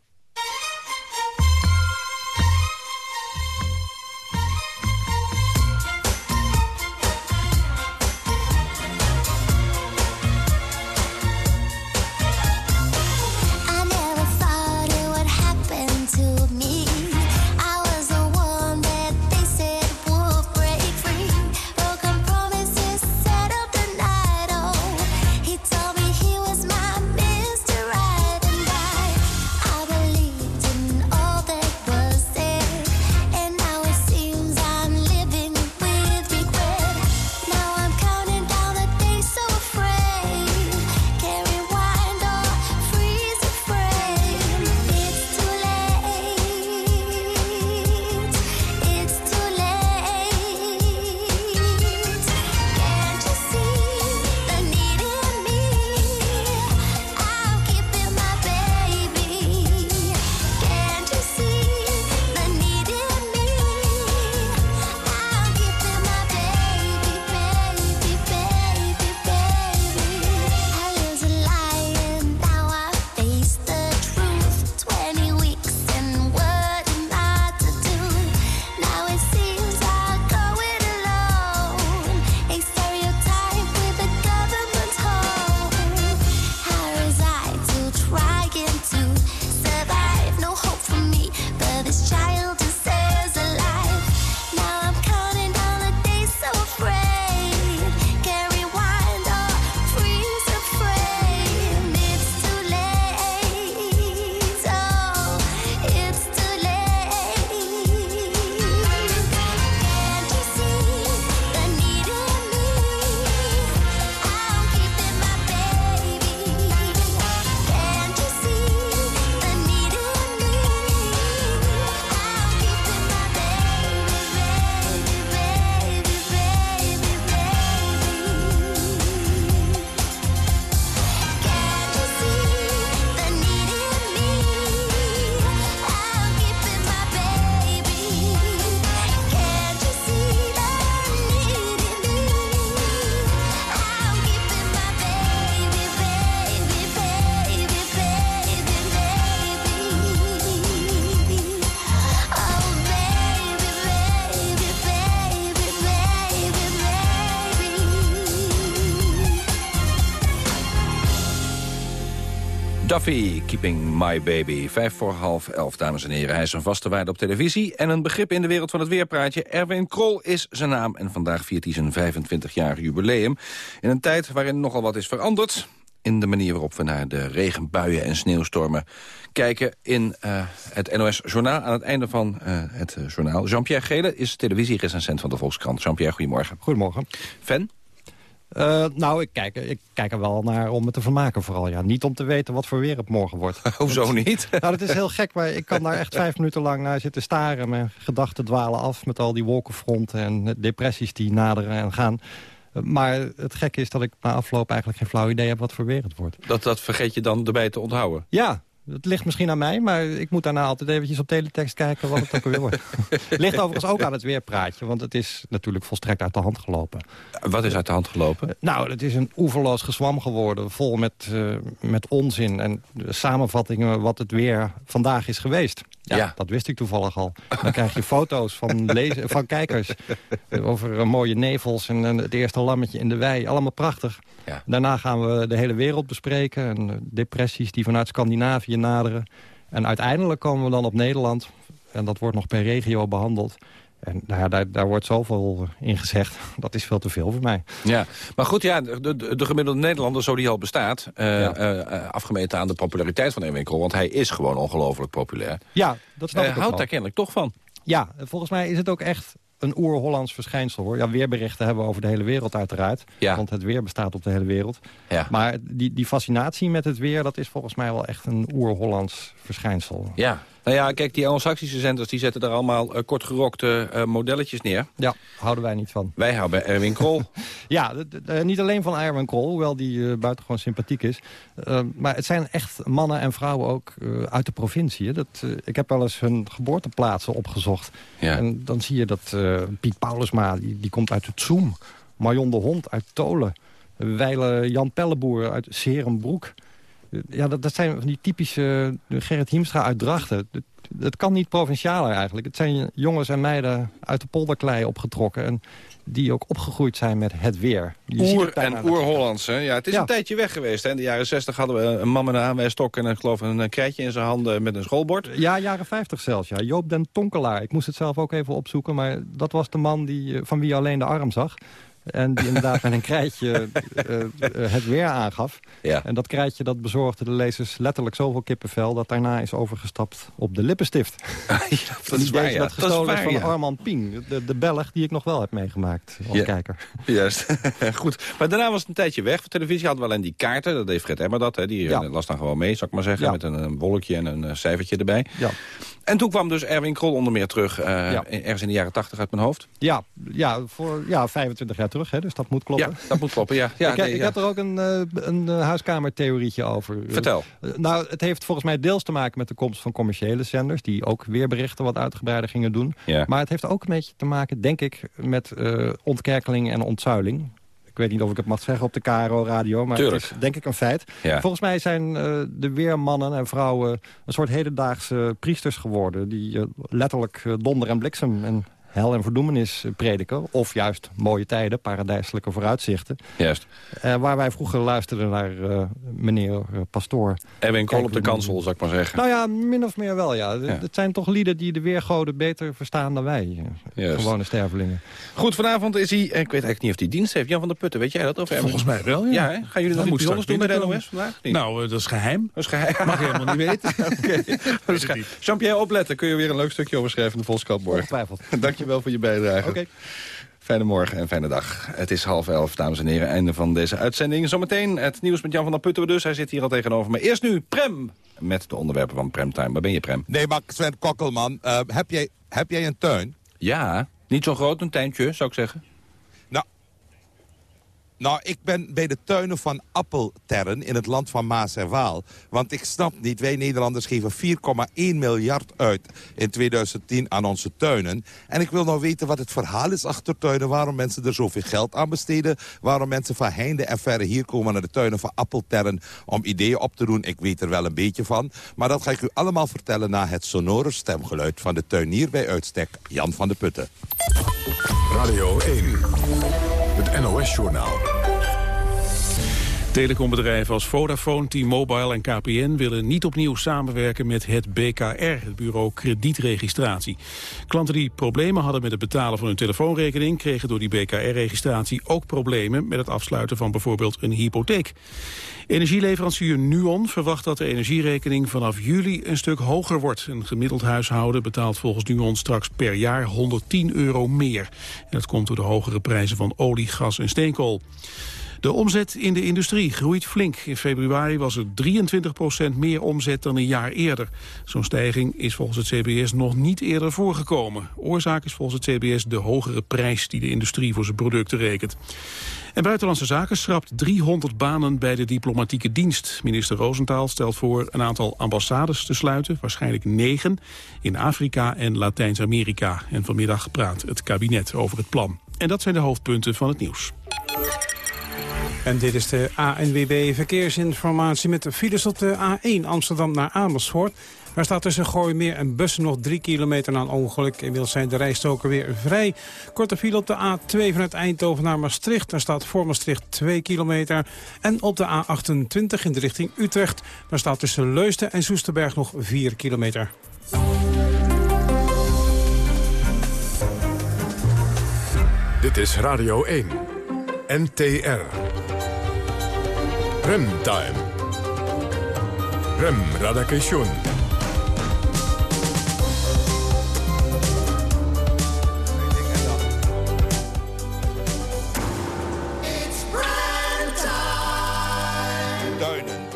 Duffy, Keeping My Baby. Vijf voor half elf, dames en heren. Hij is een vaste waarde op televisie en een begrip in de wereld van het weerpraatje. Erwin Krol is zijn naam en vandaag viert hij zijn 25-jarig jubileum. In een tijd waarin nogal wat is veranderd in de manier waarop we naar de regenbuien en sneeuwstormen kijken in eh, het NOS-journaal. Aan het einde van eh, het eh, journaal. Jean-Pierre Gele is televisierecensent van de Volkskrant. Jean-Pierre, goedemorgen. Goedemorgen. Fan? Uh, nou, ik kijk, ik kijk er wel naar om me te vermaken vooral. Ja. Niet om te weten wat voor weer het morgen wordt. Hoezo niet? nou, dat is heel gek, maar ik kan daar echt vijf minuten lang naar zitten staren. Mijn gedachten dwalen af met al die wolkenfronten en depressies die naderen en gaan. Maar het gekke is dat ik na afloop eigenlijk geen flauw idee heb wat voor weer het wordt. Dat, dat vergeet je dan erbij te onthouden? Ja, het ligt misschien aan mij, maar ik moet daarna altijd eventjes op teletext kijken wat het ook weer wordt. Het ligt overigens ook aan het weerpraatje, want het is natuurlijk volstrekt uit de hand gelopen. Wat is uit de hand gelopen? Nou, het is een oeverloos gezwam geworden, vol met, uh, met onzin en samenvattingen wat het weer vandaag is geweest. Ja, ja, dat wist ik toevallig al. Dan krijg je foto's van, lezen, van kijkers over uh, mooie nevels en uh, het eerste lammetje in de wei. Allemaal prachtig. Ja. Daarna gaan we de hele wereld bespreken en uh, depressies die vanuit Scandinavië naderen. En uiteindelijk komen we dan op Nederland. En dat wordt nog per regio behandeld. En nou ja, daar, daar wordt zoveel in gezegd. Dat is veel te veel voor mij. Ja, maar goed, ja, de, de, de gemiddelde Nederlander, zo die al bestaat... Uh, ja. uh, afgemeten aan de populariteit van Erwin Krol... want hij is gewoon ongelooflijk populair. Ja, dat snap ik Houdt daar kennelijk toch van. Ja, volgens mij is het ook echt een oer-Hollands verschijnsel. hoor. Ja, weerberichten hebben we over de hele wereld uiteraard. Ja. Want het weer bestaat op de hele wereld. Ja. Maar die, die fascinatie met het weer... dat is volgens mij wel echt een oer-Hollands verschijnsel. Ja, nou ja, kijk, die Anglo-Saxische zenders die zetten daar allemaal uh, kortgerokte uh, modelletjes neer. Ja, houden wij niet van. Wij houden Erwin Krol. ja, niet alleen van Erwin Krol, hoewel die uh, buitengewoon sympathiek is. maar het zijn echt mannen en vrouwen ook uit de provincie. Dat, ik heb wel eens hun geboorteplaatsen opgezocht. Ja. En dan zie je dat Piet Paulusma, die, die komt uit het Zoom. Marion de Hond uit Tolen. Weile Jan Pelleboer uit Serenbroek ja, dat, dat zijn van die typische uh, Gerrit Hiemstra uit Drachten. Het, het kan niet provincialer eigenlijk. Het zijn jongens en meiden uit de polderklei opgetrokken. En die ook opgegroeid zijn met het weer. Oer en oer-Hollands. Ja, het is Ja. een tijdje weg geweest. Hè. In de jaren 60 hadden we een man met een aanwijsstok en ik geloof een eh, krijtje in zijn handen met een schoolbord. Ja, jaren 50 zelfs. Ja. Joop den Tonkelaar. Ik moest het zelf ook even opzoeken. Maar dat was de man die, eh, van wie je alleen de arm zag. En die inderdaad met een krijtje uh, uh, het weer aangaf. Ja. En dat krijtje dat bezorgde de lezers letterlijk zoveel kippenvel... dat daarna is overgestapt op de lippenstift. ja, dat is waar, ja. dat Dat is gestolen waar, van. Armand Pien. De, de Belg die ik nog wel heb meegemaakt als kijker. Juist, goed. Maar daarna was het een tijdje weg. Voor televisie hadden we alleen die kaarten. Dat deed Fred Emmer dat. Hè. Die eh, las dan gewoon mee, zou ik maar zeggen. Met een, een wolkje en een eh, cijfertje erbij. Ja. En toen kwam dus Erwin Krol onder meer terug. eh, Ja. ergens in de jaren 80 uit mijn hoofd. Ja, ja, voor, ja, 25 jaar terug, hè, dus dat moet kloppen. Ja, dat moet kloppen, ja. ja ik, nee, ik ja. heb er ook een, eh, een eh, huiskamertheorietje over. Vertel. Nou, het heeft volgens mij deels te maken met de komst van commerciële zenders... die ook weerberichten wat uitgebreider gingen doen. Ja. Maar het heeft ook een beetje te maken, denk ik... met ontkerkeling en ontzuiling. Ik weet niet of ik het mag zeggen op de KRO-radio, maar Tuurlijk. het is denk ik een feit. Ja. Volgens mij zijn eh, de weermannen en vrouwen een soort hedendaagse priesters geworden... die eh, letterlijk eh, donder en bliksem en hel en verdoemenis prediken. Of juist mooie tijden, paradijselijke vooruitzichten. Juist. Eh, waar wij vroeger luisterden naar eh, meneer eh, Pastoor. Erwin Krol Kijk, op de kansel, zou ik maar zeggen. Nou ja, min of meer wel, ja. Ja. Het zijn toch lieden die de weergoden beter verstaan dan wij. Juist. Gewone stervelingen. Goed, vanavond is hij... Ik weet eigenlijk niet of hij dienst heeft. Jan van der Putten, weet jij dat? Of Erwin? Volgens mij wel, ja. Ja, hè? Gaan jullie nog iets bijzonders straks doen bij de. NOS vandaag? Niet? Nou, dat is geheim. Dat is geheim. Mag je helemaal niet weten. Oké. Dat is geheim. Jean-Pierre, opletten. Kun je weer een leuk stukje over schrijven in de Volkskrant morgen. Ongetwijfeld. Dankjewel voor je bijdrage. Oké. Fijne morgen en fijne dag. Het is half elf, dames en heren. Einde van deze uitzending. Zometeen het nieuws met Jan van der Putten dus. Hij zit hier al tegenover me. Eerst nu Prem met de onderwerpen van Premtime. Waar ben je, Prem? Nee, maar Sven Kokkelman, eh, heb, jij, heb jij een tuin? Ja, niet zo groot, een tuintje, zou ik zeggen. Nou, ik ben bij de tuinen van Appelterren in het land van Maas en Waal. Want ik snap niet, wij Nederlanders geven 4,1 miljard uit in 2010 aan onze tuinen. En ik wil nou weten wat het verhaal is achter tuinen. Waarom mensen er zoveel geld aan besteden. Waarom mensen van heinde en verre hier komen naar de tuinen van Appelterren om ideeën op te doen. Ik weet er wel een beetje van. Maar dat ga ik u allemaal vertellen na het sonore stemgeluid van de tuinier bij uitstek, Jan van de Putten. Radio 1, het NOS-journaal. Telecombedrijven als Vodafone, T-Mobile en KPN willen niet opnieuw samenwerken met het BKR, het bureau kredietregistratie. Klanten die problemen hadden met het betalen van hun telefoonrekening kregen door die BKR-registratie ook problemen met het afsluiten van bijvoorbeeld een hypotheek. Energieleverancier Nuon verwacht dat de energierekening vanaf juli een stuk hoger wordt. Een gemiddeld huishouden betaalt volgens Nuon straks per jaar 110 euro meer. En dat komt door de hogere prijzen van olie, gas en steenkool. De omzet in de industrie groeit flink. In februari was er 23% meer omzet dan een jaar eerder. Zo'n stijging is volgens het CBS nog niet eerder voorgekomen. Oorzaak is volgens het CBS de hogere prijs die de industrie voor zijn producten rekent. En Buitenlandse Zaken schrapt 300 banen bij de diplomatieke dienst. Minister Roosentaal stelt voor een aantal ambassades te sluiten, waarschijnlijk negen, in Afrika en Latijns-Amerika. En vanmiddag praat het kabinet over het plan. En dat zijn de hoofdpunten van het nieuws. En dit is de ANWB Verkeersinformatie met de files op de A1 Amsterdam naar Amersfoort. Daar staat tussen Gooimeer en Bussen nog 3 kilometer na een ongeluk. Inmiddels zijn de rijstoken weer vrij. Korte file op de A2 vanuit Eindhoven naar Maastricht. Daar staat voor Maastricht 2 kilometer. En op de A28 in de richting Utrecht. Daar staat tussen Leusden en Soesterberg nog 4 kilometer. Dit is Radio 1. NTR. Remtime. Rem Radakation.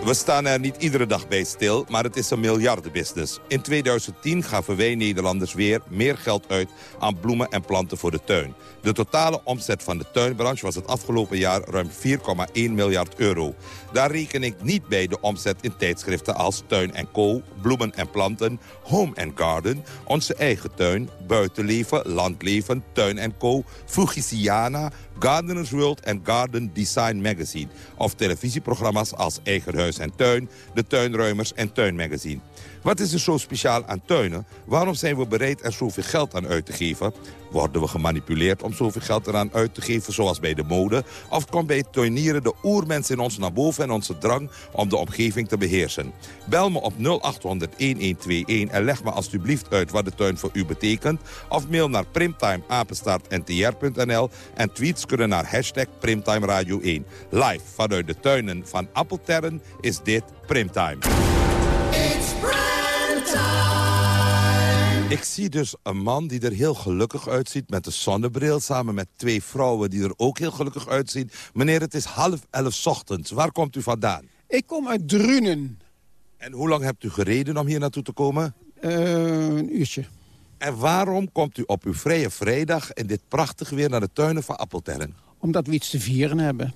We staan er niet iedere dag bij stil, maar het is een miljardenbusiness. In 2010 gaven wij Nederlanders weer meer geld uit aan bloemen en planten voor de tuin. De totale omzet van de tuinbranche was het afgelopen jaar ruim 4,1 miljard euro. Daar reken ik niet bij de omzet in tijdschriften als Tuin Co, Bloemen en Planten, Home Garden, Onze Eigen Tuin, Buitenleven, Landleven, Tuin Co, Fugisiana, Gardeners World en Garden Design Magazine. Of televisieprogramma's als Eigen Huis en Tuin, De Tuinruimers en Tuinmagazine. Wat is er zo speciaal aan tuinen? Waarom zijn we bereid er zoveel geld aan uit te geven? Worden we gemanipuleerd om zoveel geld eraan uit te geven, zoals bij de mode? Of komt bij tuinieren de oermens in ons naar boven en onze drang om de omgeving te beheersen? Bel me op 0800-1121 en leg me alstublieft uit wat de tuin voor u betekent. Of mail naar primtimeapenstaartntr.nl en tweets kunnen naar hashtag Primtime Radio 1. Live vanuit de tuinen van Appelterren is dit Primtime. Ik zie dus een man die er heel gelukkig uitziet met een zonnebril... samen met twee vrouwen die er ook heel gelukkig uitzien. Meneer, het is half elf ochtends. Waar komt u vandaan? Ik kom uit Drunen. En hoe lang hebt u gereden om hier naartoe te komen? Uh, een uurtje. En waarom komt u op uw vrije vrijdag in dit prachtig weer naar de tuinen van Appeltern? Omdat we iets te vieren hebben.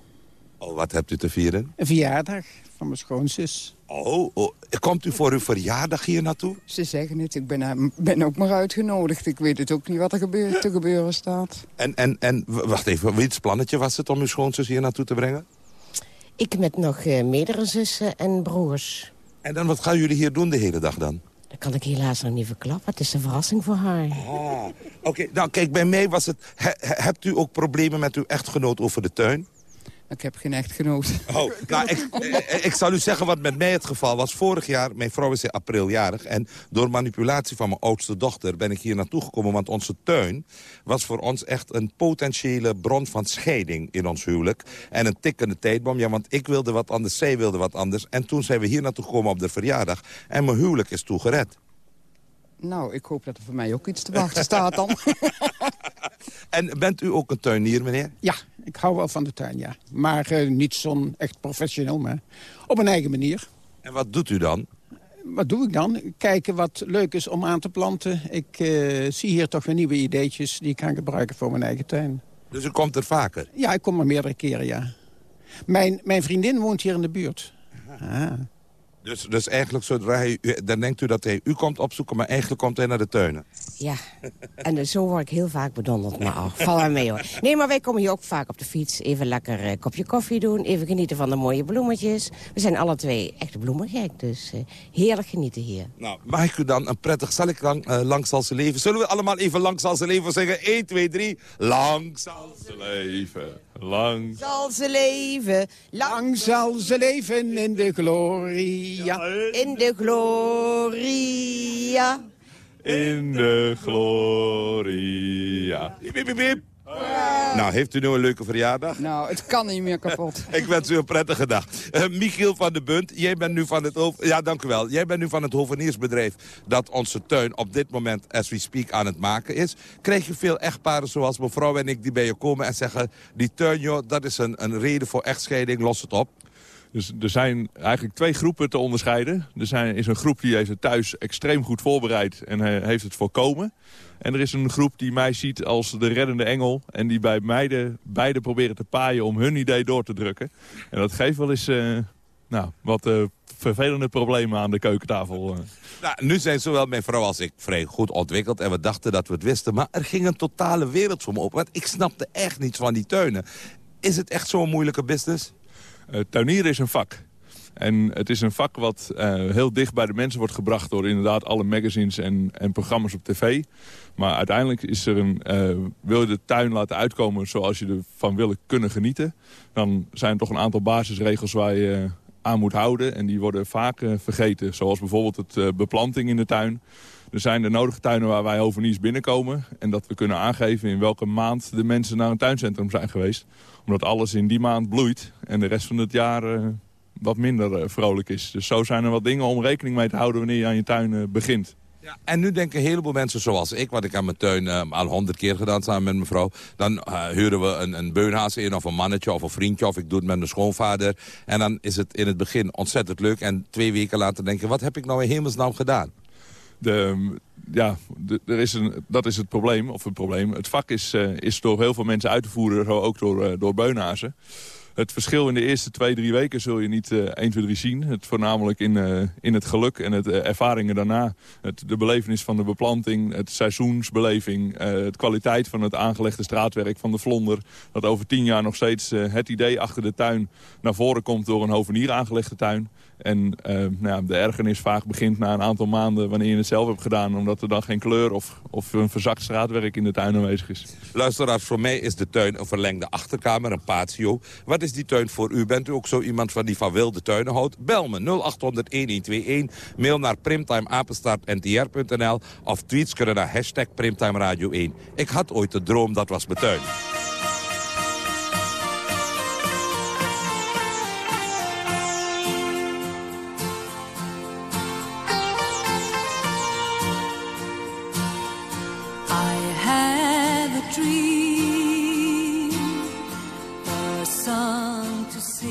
Oh, wat hebt u te vieren? Een verjaardag van mijn schoonzus. Oh, oh, komt u voor uw verjaardag hier naartoe? Ze zeggen het, ik ben, ben ook maar uitgenodigd. Ik weet het ook niet wat er te gebeuren staat. En, en, en wacht even, wiens plannetje was het om uw schoonzus hier naartoe te brengen? Ik met nog uh, meerdere zussen en broers. En dan, wat gaan jullie hier doen de hele dag dan? Dat kan ik helaas nog niet verklappen. Het is een verrassing voor haar. Ah, Oké, nou kijk, bij mij was het... hebt u ook problemen met uw echtgenoot over de tuin? Ik heb geen echtgenoot. Oh, nou, ik, ik, zal u zeggen wat met mij het geval was. Vorig jaar, mijn vrouw is in april jarig... en door manipulatie van mijn oudste dochter ben ik hier naartoe gekomen... want onze tuin was voor ons echt een potentiële bron van scheiding in ons huwelijk. En een tikkende tijdbom, ja, want ik wilde wat anders, zij wilde wat anders. En toen zijn we hier naartoe gekomen op de verjaardag. En mijn huwelijk is toegered. Nou, ik hoop dat er voor mij ook iets te wachten staat dan. en bent u ook een tuinier, meneer? Ja, ik hou wel van de tuin, ja. Maar uh, niet zo'n echt professioneel, maar op een eigen manier. En wat doet u dan? Wat doe ik dan? Kijken wat leuk is om aan te planten. Ik uh, zie hier toch weer nieuwe ideetjes die ik kan gebruiken voor mijn eigen tuin. Dus u komt er vaker? Ja, ik kom er meerdere keren, ja. Mijn, mijn vriendin woont hier in de buurt. Ah. Dus, dus eigenlijk, zodra hij, dan denkt u dat hij u komt opzoeken... maar eigenlijk komt hij naar de tuinen. Ja, en zo word ik heel vaak bedonderd. Maar oh, val er mee hoor. Nee, maar wij komen hier ook vaak op de fiets. Even lekker een kopje koffie doen. Even genieten van de mooie bloemetjes. We zijn alle twee echte bloemengek. Dus uh, heerlijk genieten hier. Nou, mag ik u dan een prettig... Zal ik lang, uh, lang zal ze leven? Zullen we allemaal even lang zal ze leven zeggen? 1, 2, 3. Lang zal ze leven. Lang. Zal ze leven. Lang zal ze leven in de gloria. In de gloria. In de gloria. Nou, heeft u nu een leuke verjaardag? Nou, het kan niet meer kapot. Ik wens u een prettige dag. Eh, Michiel van de Bunt, jij bent nu van het... Ja, dank u wel. Jij bent nu van het hoveniersbedrijf dat onze tuin op dit moment, as we speak, aan het maken is. Krijg je veel echtparen zoals mevrouw en ik die bij je komen en zeggen... die tuin, joh, dat is een, een reden voor echtscheiding, los het op. Dus er zijn eigenlijk twee groepen te onderscheiden. Er zijn, is een groep die heeft het thuis extreem goed voorbereid en eh, heeft het voorkomen. En er is een groep die mij ziet als de reddende engel... en die bij meiden beide proberen te paaien om hun idee door te drukken. En dat geeft wel eens eh, nou, wat eh, vervelende problemen aan de keukentafel. Nou, nu zijn zowel mijn vrouw als ik vrij goed ontwikkeld... en we dachten dat we het wisten. Maar er ging een totale wereld voor me open. Want ik snapte echt niets van die tuinen. Is het echt zo'n moeilijke business? Eh, tuinieren is een vak. En het is een vak wat eh, heel dicht bij de mensen wordt gebracht... door inderdaad alle magazines en, en programma's op tv. Maar uiteindelijk is er een, eh, wil je de tuin laten uitkomen zoals je ervan wil kunnen genieten... dan zijn er toch een aantal basisregels waar je aan moet houden. En die worden vaak vergeten. Zoals bijvoorbeeld het beplanting in de tuin. Er zijn de nodige tuinen waar wij hoveniers binnenkomen. En dat we kunnen aangeven in welke maand de mensen naar een tuincentrum zijn geweest. Omdat alles in die maand bloeit en de rest van het jaar eh, wat minder eh, vrolijk is. Dus zo zijn er wat dingen om rekening mee te houden wanneer je aan je tuin eh, begint. En nu denken een heleboel mensen zoals ik, wat ik aan mijn tuin al honderd keer gedaan samen met mijn vrouw. Dan huren we een, een in of een mannetje of een vriendje of ik doe het met mijn schoonvader. En dan is het in het begin ontzettend leuk en twee weken later denk je, wat heb ik nou in hemelsnaam gedaan? Ja, er is een, dat is het probleem. Of het probleem. Het vak is, eh, is door heel veel mensen uit te voeren, zo ook door, eh, door beunhazen. Het verschil in de eerste twee, drie weken zul je niet eh 1, 2, 3 zien. Het voornamelijk in, eh, in het geluk en het ervaringen daarna. Het, de belevenis van de beplanting, het seizoensbeleving... het kwaliteit van het aangelegde straatwerk van de vlonder. Dat over tien jaar nog steeds het idee achter de tuin naar voren komt... door een hovenier aangelegde tuin. En eh, nou de ergernis vaak begint na een aantal maanden wanneer je het zelf hebt gedaan... omdat er dan geen kleur of, of een verzakt straatwerk in de tuin aanwezig is. Luisteraars, voor mij is de tuin een verlengde achterkamer, een patio. Wat is die tuin voor u? Bent u ook zo iemand van die van wilde tuinen houdt? Bel me 0800-1121, mail naar primtimeapenstaartntr.nl... of tweets kunnen naar hashtag Primtime Radio 1. Ik had ooit de droom, dat was mijn tuin.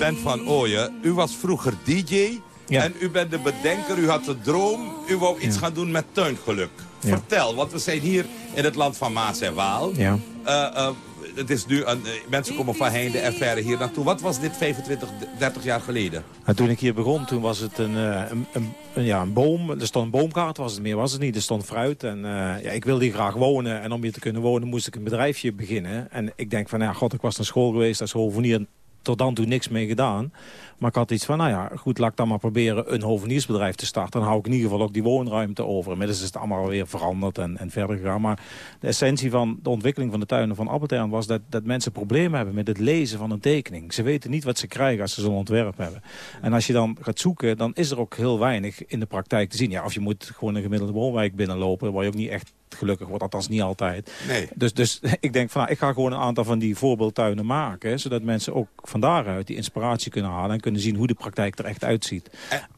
Song to sing. Ben van Ooyen, u was vroeger DJ... En u bent de bedenker, u had de droom, u wou iets gaan doen met tuingeluk. Vertel, want we zijn hier in het land van Maas en Waal. Ja. Eh, eh, het is nu een, eh, mensen komen van heinde en verre hier naartoe. Wat was dit 25, 30 jaar geleden? Nou, toen ik hier begon, toen was het een, een, een, ja, een boom. Er stond een boomkaart, was het meer was het niet. Er stond fruit en ja, ik wilde hier graag wonen. En om hier te kunnen wonen moest ik een bedrijfje beginnen. En ik denk van, ja, god, ik was naar school geweest als hovenier. Tot dan toe niks mee gedaan. Maar ik had iets van, nou ja, goed, laat ik dan maar proberen een hoveniersbedrijf te starten. Dan hou ik in ieder geval ook die woonruimte over. Inmiddels is het allemaal weer veranderd en, en verder gegaan. Maar de essentie van de ontwikkeling van de tuinen van Appeltern was dat, dat mensen problemen hebben met het lezen van een tekening. Ze weten niet wat ze krijgen als ze zo'n ontwerp hebben. En als je dan gaat zoeken, dan is er ook heel weinig in de praktijk te zien. Ja, of je moet gewoon een gemiddelde woonwijk binnenlopen, waar je ook niet echt gelukkig wordt, althans niet altijd. Nee. Dus, dus ik denk van, nou, ik ga gewoon een aantal van die voorbeeldtuinen maken, zodat mensen ook van daaruit die inspiratie kunnen halen en kunnen zien hoe de praktijk er echt uitziet.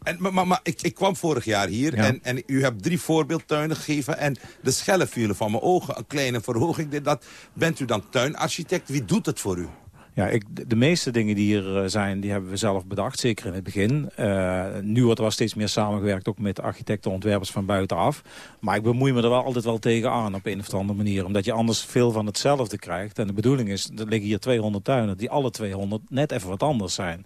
En, maar maar, maar ik, ik kwam vorig jaar hier Ja. en, en u hebt drie voorbeeldtuinen gegeven... en de schellen vielen van mijn ogen, een kleine verhoging. Dit, dat. Bent u dan tuinarchitect? Wie doet het voor u? Ja, ik, de- meeste dingen die hier eh, zijn, die hebben we zelf bedacht. Zeker in het begin. Eh, nu wordt er wel steeds meer samengewerkt, ook met architecten en ontwerpers van buitenaf. Maar ik bemoei me er wel altijd wel tegenaan op een of andere manier. Omdat je anders veel van hetzelfde krijgt. En de bedoeling is, er liggen hier 200 tuinen, die alle 200 net even wat anders zijn.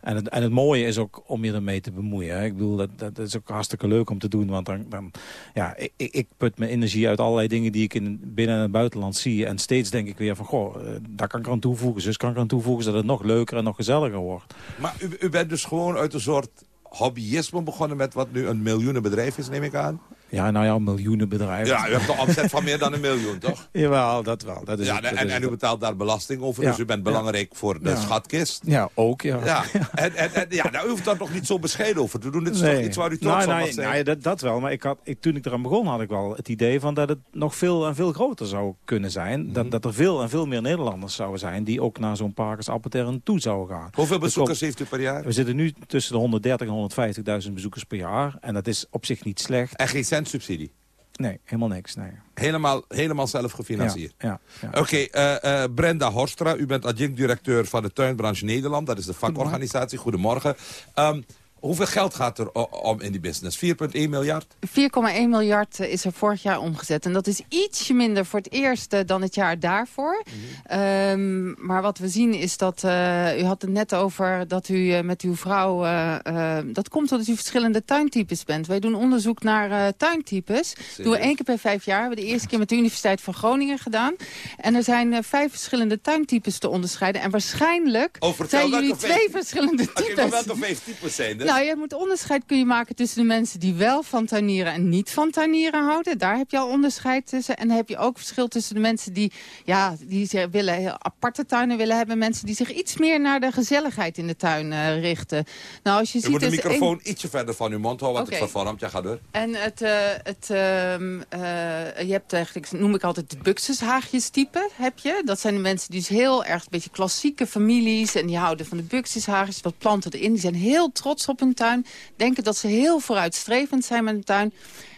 En, het, en het mooie is ook om je ermee te bemoeien. hè. Ik bedoel, dat, dat is ook hartstikke leuk om te doen. Want dan, dan ja, ik, ik- ik put mijn energie uit allerlei dingen die ik in, binnen en buitenland zie. En steeds denk ik weer van, goh, eh, daar kan ik aan toevoegen. Dus kan ik aan toevoegen zodat het nog leuker en nog gezelliger wordt. Maar u, u bent dus gewoon uit een soort hobbyisme begonnen... met wat nu een miljoenenbedrijf is, neem ik aan? Ja, nou ja, miljoenen bedrijven. Ja, u hebt een omzet van meer dan een miljoen, toch? Jawel, dat wel. Dat is ja, het, dat en, is en u betaalt daar belasting over, Ja, dus u bent ja. belangrijk voor de Ja. schatkist. Ja, ook, ja. Ja, en, en, en, ja nou, u hoeft daar toch niet zo bescheiden over te doen. Dit is Nee. toch iets waar u trots nou, nee, zijn? nee, dat, dat wel. Maar ik had, ik, toen ik eraan begon had ik wel het idee van dat het nog veel en veel groter zou kunnen zijn. Mhm. dat, dat er veel en veel meer Nederlanders zouden zijn die ook naar zo'n park als Appeltern toe zouden gaan. Hoeveel Er bezoekers heeft u per jaar? We zitten nu tussen de 130 en 150.000 bezoekers per jaar. En dat is op zich niet slecht. En geen cent subsidie? Nee, helemaal niks. Nee. Helemaal, helemaal zelf gefinancierd? Ja, ja, Oké, eh, eh, Brenda Horstra, u bent adjunct-directeur van de Tuinbranche Nederland. Dat is de vakorganisatie. Goedemorgen. Ehm, hoeveel geld gaat er om in die business? 4,1 miljard? 4,1 miljard eh, is er vorig jaar omgezet. En dat is ietsje minder voor het eerst dan het jaar daarvoor. Ehm, maar wat we zien is dat... eh, u had het net over dat u eh, met uw vrouw... dat komt omdat u verschillende tuintypes bent. Wij doen onderzoek naar tuintypes. doen we één keer per vijf jaar. We hebben de eerste keer met de Universiteit van Groningen gedaan. En er zijn vijf verschillende tuintypes te onderscheiden. En waarschijnlijk Oh, zijn jullie twee verschillende Oké, types. maar welke vijf types zijn er? Nou, je moet onderscheid kun je maken tussen de mensen die wel van tuinieren en niet van tuinieren houden. Daar heb je al onderscheid tussen. En dan heb je ook verschil tussen de mensen die, ja, die willen heel aparte tuinen willen hebben. Mensen die zich iets meer naar de gezelligheid in de tuin eh, richten. Nou, als je ziet moet de dus microfoon ietsje verder van uw mond houden, want het vervormt. Ja, ga door. en het, eh, het, ehm, eh, je hebt eigenlijk, noem ik altijd de buxushaagjes-type, heb je. Dat zijn de mensen die dus heel erg een beetje klassieke families... en die houden van de buxushaagjes, wat planten erin. Die zijn heel trots op hun tuin. Denken dat ze heel vooruitstrevend zijn met hun tuin.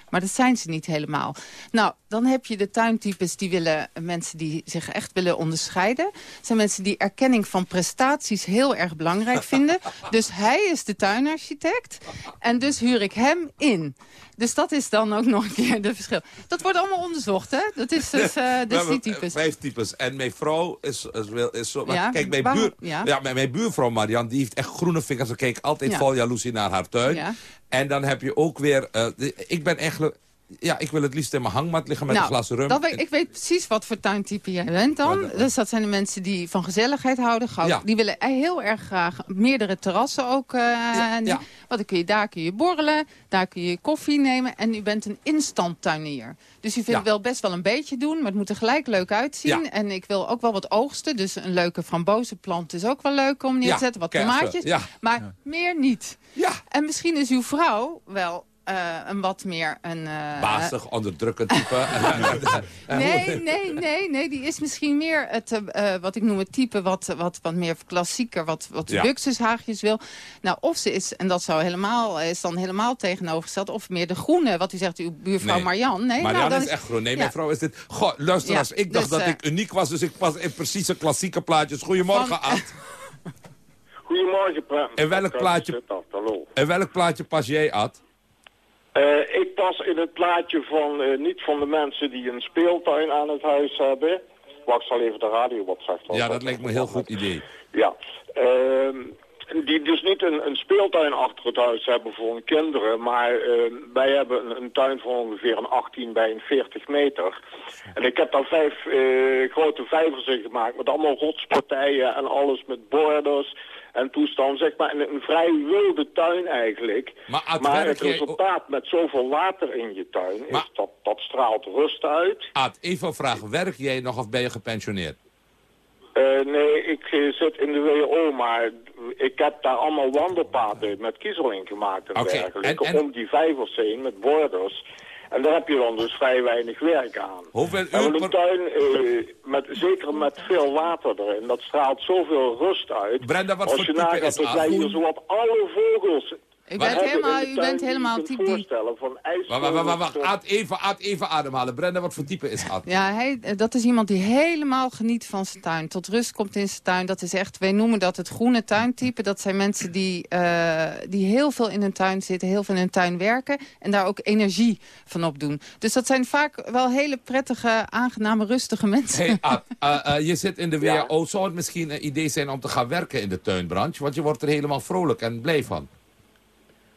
Maar dat zijn ze niet helemaal. Nou, dan heb je de tuintypes die willen, mensen die zich echt willen onderscheiden. Dat zijn mensen die erkenning van prestaties heel erg belangrijk vinden. Dus hij is de tuinarchitect. En dus huur ik hem in. Dus dat is dan ook nog een keer de verschil. Dat wordt allemaal onderzocht, hè? Dat is dus, eh We dus die types. eh, Vijf types. En mijn vrouw is, is, is zo... Ja, Kijk, mijn, waarom- buur, ja. ja. mijn, buurvrouw Marian, die heeft echt groene vingers. Ze kijkt altijd vol jaloezie naar haar tuin. En dan heb je ook weer... eh, ik ben eigenlijk... Ja, ik wil het liefst in mijn hangmat liggen met nou, een glas rum. dat weet, ik weet precies wat voor tuintype jij bent dan. Dus dat zijn de mensen die van gezelligheid houden. Ja. Die willen heel erg graag meerdere terrassen ook. eh, ja. Want dan kun je, daar kun je borrelen, daar kun je koffie nemen. En u bent een instant tuinier. Dus u vindt Ja. wel best wel een beetje doen, maar het moet er gelijk leuk uitzien. Ja. En ik wil ook wel wat oogsten. Dus een leuke frambozenplant is ook wel leuk om neer te Ja, zetten. Wat tomaatjes. ja. Maar meer niet. Ja. En misschien is uw vrouw wel eh, een wat meer een... eh, Bazig, onderdrukkend type. Nee, nee, nee, nee. Die is misschien meer het, eh, wat ik noem het type wat, wat, wat meer klassieker, wat, wat Ja. luxushaagjes wil. Nou, of ze is, en dat zou helemaal, is dan helemaal tegenovergesteld, of meer de groene, wat u zegt, uw buurvrouw Nee. Marian. Nee, Marianne nou, dan is echt groen. Nee, ja. mijn vrouw is dit... Goh, luister Ja, eens. Ik dacht dus, dat ik uniek was, dus ik pas in precieze klassieke plaatjes. Goedemorgen, Van- Ad. Goedemorgen, Prem. In welk plaatje, Hallo. in welk plaatje pas jij, Ad? Eh, ik pas in het plaatje van, eh, niet van de mensen die een speeltuin aan het huis hebben. Wacht, zal even de radio wat zegt. Ja, dat lijkt me een heel goed idee. Ja, ehm, die dus niet een, een speeltuin achter het huis hebben voor hun kinderen, maar ehm, wij hebben een, een tuin van ongeveer een 18 bij een 40 meter. En ik heb daar vijf eh, grote vijvers in gemaakt met allemaal rotspartijen en alles met borders en toestand, zeg maar. Een, een vrij wilde tuin eigenlijk. Maar, Ad, maar het jij- resultaat met zoveel water in je tuin is dat, dat straalt rust uit. Ad, even een vraag. Werk jij nog of ben je gepensioneerd? Eh, nee, ik eh, zit in de WO, maar ik heb daar allemaal wandelpaden met kiezel in gemaakt en Oké, dergelijke. en- en- Om die vijvers heen met borders. En daar heb je dan dus vrij weinig werk aan. Hoeveel En een tuin, eh, met, zeker met veel water erin, dat straalt zoveel rust uit. Brenda, wat Als je nagaat dat wij Aad? hier zowat alle vogels U bent helemaal, u bent helemaal type die... voorstellen, van Wacht, wacht, wacht, wacht. Ad, even, Ad, even ademhalen. Brenda, wat voor type is Ad? Ja, hij, dat is iemand die helemaal geniet van zijn tuin. Tot rust komt in zijn tuin. Dat is echt, wij noemen dat het groene tuintype. Dat zijn mensen die, eh, die heel veel in hun tuin zitten, heel veel in hun tuin werken. En daar ook energie van opdoen. Dus dat zijn vaak wel hele prettige, aangename, rustige mensen. Hey Ad, eh, eh, je zit in de WO. Zou het misschien een idee zijn om te gaan werken in de tuinbranche? Want je wordt er helemaal vrolijk en blij van.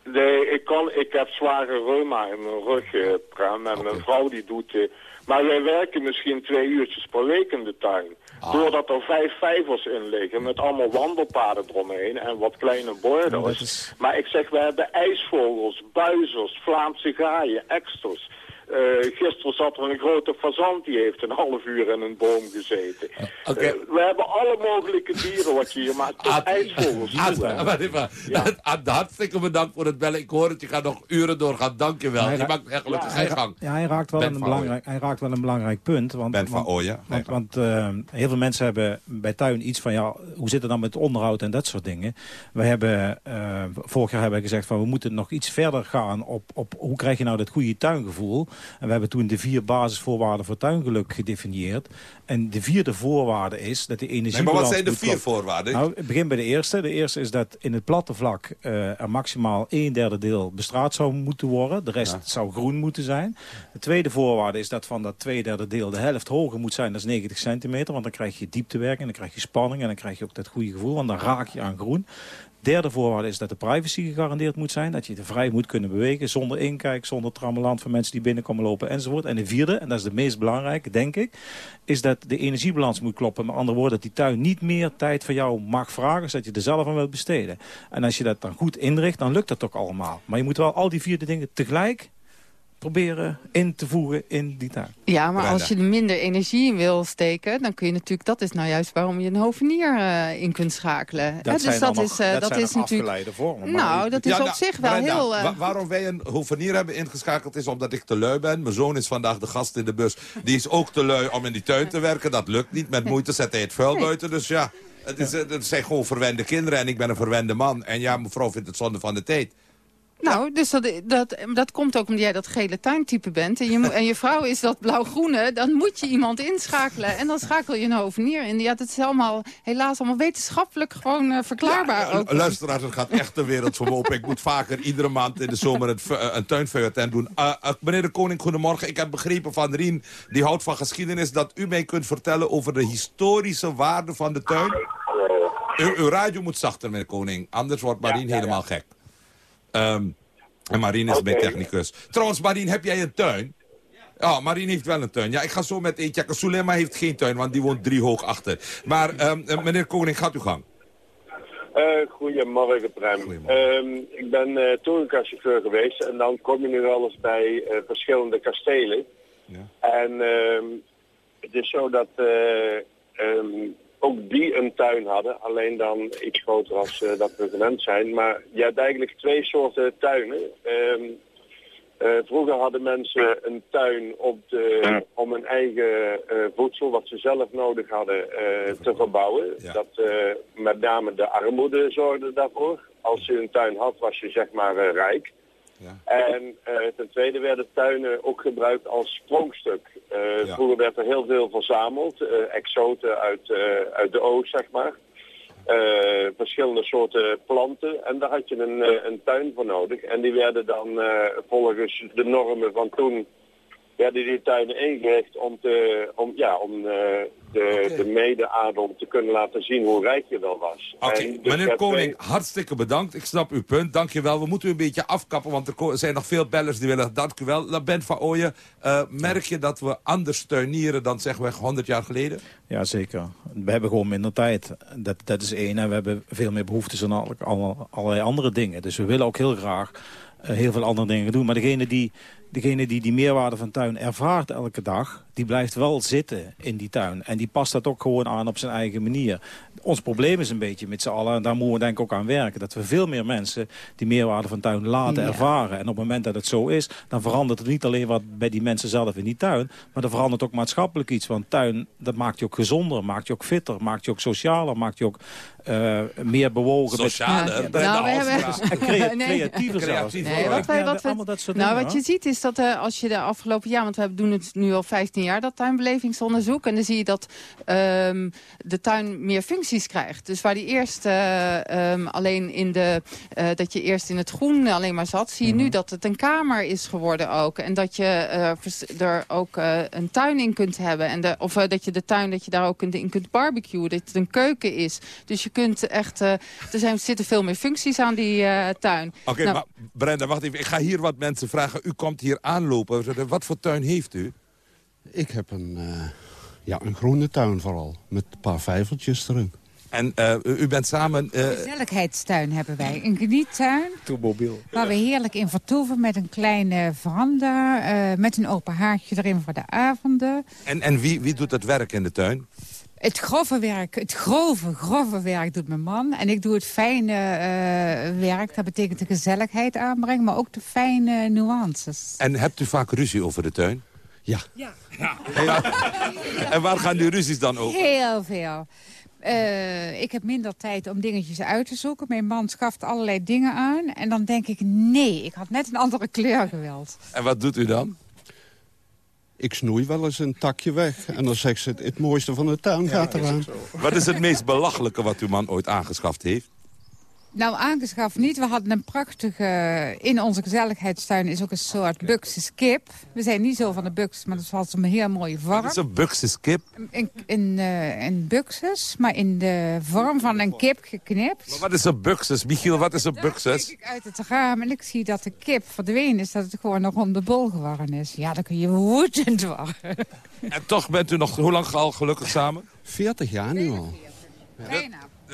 Nee, ik, kan, ik heb zware reuma in mijn rug, eh, Prem. En mijn vrouw die doet... eh, maar wij werken misschien twee uurtjes per week in de tuin. Doordat er vijf vijvers in liggen met allemaal wandelpaden eromheen en wat kleine borders. Maar ik zeg, we hebben ijsvogels, buizers, Vlaamse gaaien, eksters. Eh, gisteren zat er een grote fazant, die heeft een half uur in een boom gezeten. Oké. Eh, we hebben alle mogelijke dieren wat je hier maakt. Tot ijsvogels. hartstikke bedankt voor het bellen. Ik hoor het, je gaat nog uren doorgaan. Dank je wel. Hij Je maakt echt gelukkig geen gang. Ja, hij raakt wel, Ben een belangrijk, hij raakt wel een belangrijk punt. Want, Ben van want- Ooyen. Want, want eh, heel veel mensen hebben bij tuin iets van... ja, hoe zit het dan met onderhoud en dat soort dingen. We hebben, eh, vorig jaar hebben we gezegd... van we moeten nog iets verder gaan op, op hoe krijg je nou dat goede tuingevoel. En we hebben toen de vier basisvoorwaarden voor tuingeluk gedefinieerd. En de vierde voorwaarde is dat de energie. Nee, maar wat zijn de vier voorwaarden? Nou, ik begin bij de eerste. De eerste is dat in het platte vlak eh, er maximaal een derde deel bestraat zou moeten worden. De rest zou groen moeten zijn. De tweede voorwaarde is dat van dat twee derde deel de helft hoger moet zijn dan 90 centimeter. Want dan krijg je dieptewerking, dan krijg je spanning en dan krijg je ook dat goede gevoel. Want dan raak je aan groen. Derde voorwaarde is dat de privacy gegarandeerd moet zijn. Dat je er vrij moet kunnen bewegen zonder inkijk, zonder trammeland van mensen die binnenkomen lopen enzovoort. En de vierde, en dat is de meest belangrijke, denk ik, is dat de energiebalans moet kloppen. Met andere woorden, dat die tuin niet meer tijd van jou mag vragen, zodat je er zelf aan wilt besteden. En als je dat dan goed inricht, dan lukt dat ook allemaal. Maar je moet wel al die vier dingen tegelijk proberen in te voegen in die tuin. Ja, maar als je er minder energie in wil steken... dan kun je natuurlijk... dat is nou juist waarom je een hovenier eh, in kunt schakelen. Hè, dus zijn nog- is, eh, dat dat zijn is natuurlijk... afgeleide vormen, Nou, dat is Ja, op nou, zich wel Brenda, heel... eh, wa- waarom wij een hovenier hebben ingeschakeld is omdat ik te lui ben. Mijn zoon is vandaag de gast in de bus. Die is ook te lui om in die tuin te werken. Dat lukt niet. Met moeite zet hij het vuil Nee. buiten. Dus ja, het, is, het zijn gewoon verwende kinderen. En ik ben een verwende man. En ja, mevrouw vindt het zonde van de tijd. Nou, dus dat, dat, dat komt ook omdat jij dat gele tuintype bent. En je, en je vrouw is dat blauw-groene. Dan moet je iemand inschakelen. En dan schakel je een hovenier in. Ja, dat is allemaal, helaas allemaal wetenschappelijk gewoon eh, verklaarbaar ook. Luisteraars, het gaat echt de wereld voor me open. Ik moet vaker iedere maand in de zomer een, fu- eh, een doen. Eh, meneer de Koning, goedemorgen. Ik heb begrepen van Rien, die houdt van geschiedenis... dat u mij kunt vertellen over de historische waarde van de tuin. Uw, uw radio moet zachter, meneer Koning. Anders wordt Marien helemaal gek. Ehm, en Marien is mijn technicus. Trouwens, Marien, heb jij een tuin? Ja, Marien heeft wel een tuin. Ja, ik ga zo met eentje checken. Sulema heeft geen tuin, want die woont drie hoog achter. Maar ehm, eh, meneer Koning, gaat uw gang. Eh, goedemorgen, Prem. Ehm, ik ben uh, geweest en dan kom je nu wel eens bij verschillende kastelen. En ehm, het is zo dat ook die een tuin hadden, alleen dan iets groter als eh, dat we gewend zijn. Maar je hebt eigenlijk twee soorten tuinen. Ehm, eh, vroeger hadden mensen een tuin op de, om hun eigen eh, voedsel, wat ze zelf nodig hadden, te verbouwen. Dat, met name de armoede zorgde daarvoor. Als je een tuin had, was je zeg maar eh, En eh, ten tweede werden tuinen ook gebruikt als sprongstuk. Eh, Vroeger werd er heel veel verzameld, eh, exoten uit, uit de oost, zeg maar. Verschillende soorten planten. En daar had je een, een tuin voor nodig. En die werden dan volgens de normen van toen werden die tuinen ingericht om, te, om, ja, om eh, de, de mede-adel te kunnen laten zien hoe rijk je wel was. Oké, En dus meneer Koning, hartstikke bedankt. Ik snap uw punt. Dank je wel. We moeten u een beetje afkappen, want er zijn nog veel bellers die willen. Dank u wel. Ben van Ooyen, eh, merk je dat we anders tuinieren dan zeg we 100 jaar geleden? Ja, zeker. We hebben gewoon minder tijd. Dat, dat is één. En we hebben veel meer behoeftes aan alle, alle- allerlei andere dingen. Dus we willen ook heel graag eh, heel veel andere dingen doen. Maar degene die, degene die die meerwaarde van tuin ervaart elke dag... die blijft wel zitten in die tuin. En die past dat ook gewoon aan op zijn eigen manier. Ons probleem is een beetje met z'n allen, en daar moeten we denk ik ook aan werken... dat we veel meer mensen die meerwaarde van tuin laten Ja. ervaren. En op het moment dat het zo is, dan verandert het niet alleen wat bij die mensen zelf in die tuin... maar dan verandert ook maatschappelijk iets. Want tuin, dat maakt je ook gezonder, maakt je ook fitter... maakt je ook socialer, maakt je ook eh, meer bewogen. met- Socialer? Ja, Nou, we hebben- zelfs. Nee, wat wij, wat we- allemaal dat soort nou, dingen, wat je ziet is is dat eh, als je de afgelopen jaar... want we doen het nu al 15 jaar, dat tuinbelevingsonderzoek... en dan zie je dat ehm, de tuin meer functies krijgt. Dus waar die eerst eh, ehm, alleen in de... eh, dat je eerst in het groen alleen maar zat... zie je nu dat het een kamer is geworden ook. En dat je er ook een tuin in kunt hebben. En de, of dat je de tuin, dat je daar ook in kunt barbecuen. Dat het een keuken is. Dus je kunt echt... er zijn, zitten veel meer functies aan die tuin. Oké, Nou, maar Brenda, wacht even. Ik ga hier wat mensen vragen. U komt hier aanlopen. Wat voor tuin heeft u? Ik heb een, eh, ja, een groene tuin vooral, met een paar vijvertjes erin. En eh, u bent samen... eh, gezelligheidstuin hebben wij. Een genietuin Toemobiel. waar we heerlijk in vertoeven met een kleine veranda. eh, met een open haartje erin voor de avonden. en en wie, wie doet het werk in de tuin? Het grove werk, het grove, grove werk doet mijn man. En ik doe het fijne eh, werk. Dat betekent de gezelligheid aanbrengen, maar ook de fijne nuances. En hebt u vaak ruzie over de tuin? Ja. Ja. En waar gaan die ruzies dan over? Heel veel. Eh, ik heb minder tijd om dingetjes uit te zoeken. Mijn man schaft allerlei dingen aan. En dan denk ik, nee, ik had net een andere kleur gewild. En wat doet u dan? Ik snoei wel eens een takje weg. En dan zegt ze, het, het mooiste van de tuin gaat eraan. Wat is het meest belachelijke wat uw man ooit aangeschaft heeft? Nou, aangeschaft niet. We hadden een prachtige... In onze gezelligheidstuin is ook een soort Buxus kip. We zijn niet zo van de Buxus, maar dat was een heel mooie vorm. Het is een Buxus kip. In, in, eh, in Buxus, maar in de vorm van een kip geknipt. Maar wat is een Buxus? Michiel, wat is een Buxus? Ik uit het raam en ik zie dat de kip verdwenen is. Dat het gewoon een ronde bol geworden is. Ja, dan kun je woedend worden. En toch bent u nog hoe lang al gelukkig samen? 40 jaar nu al.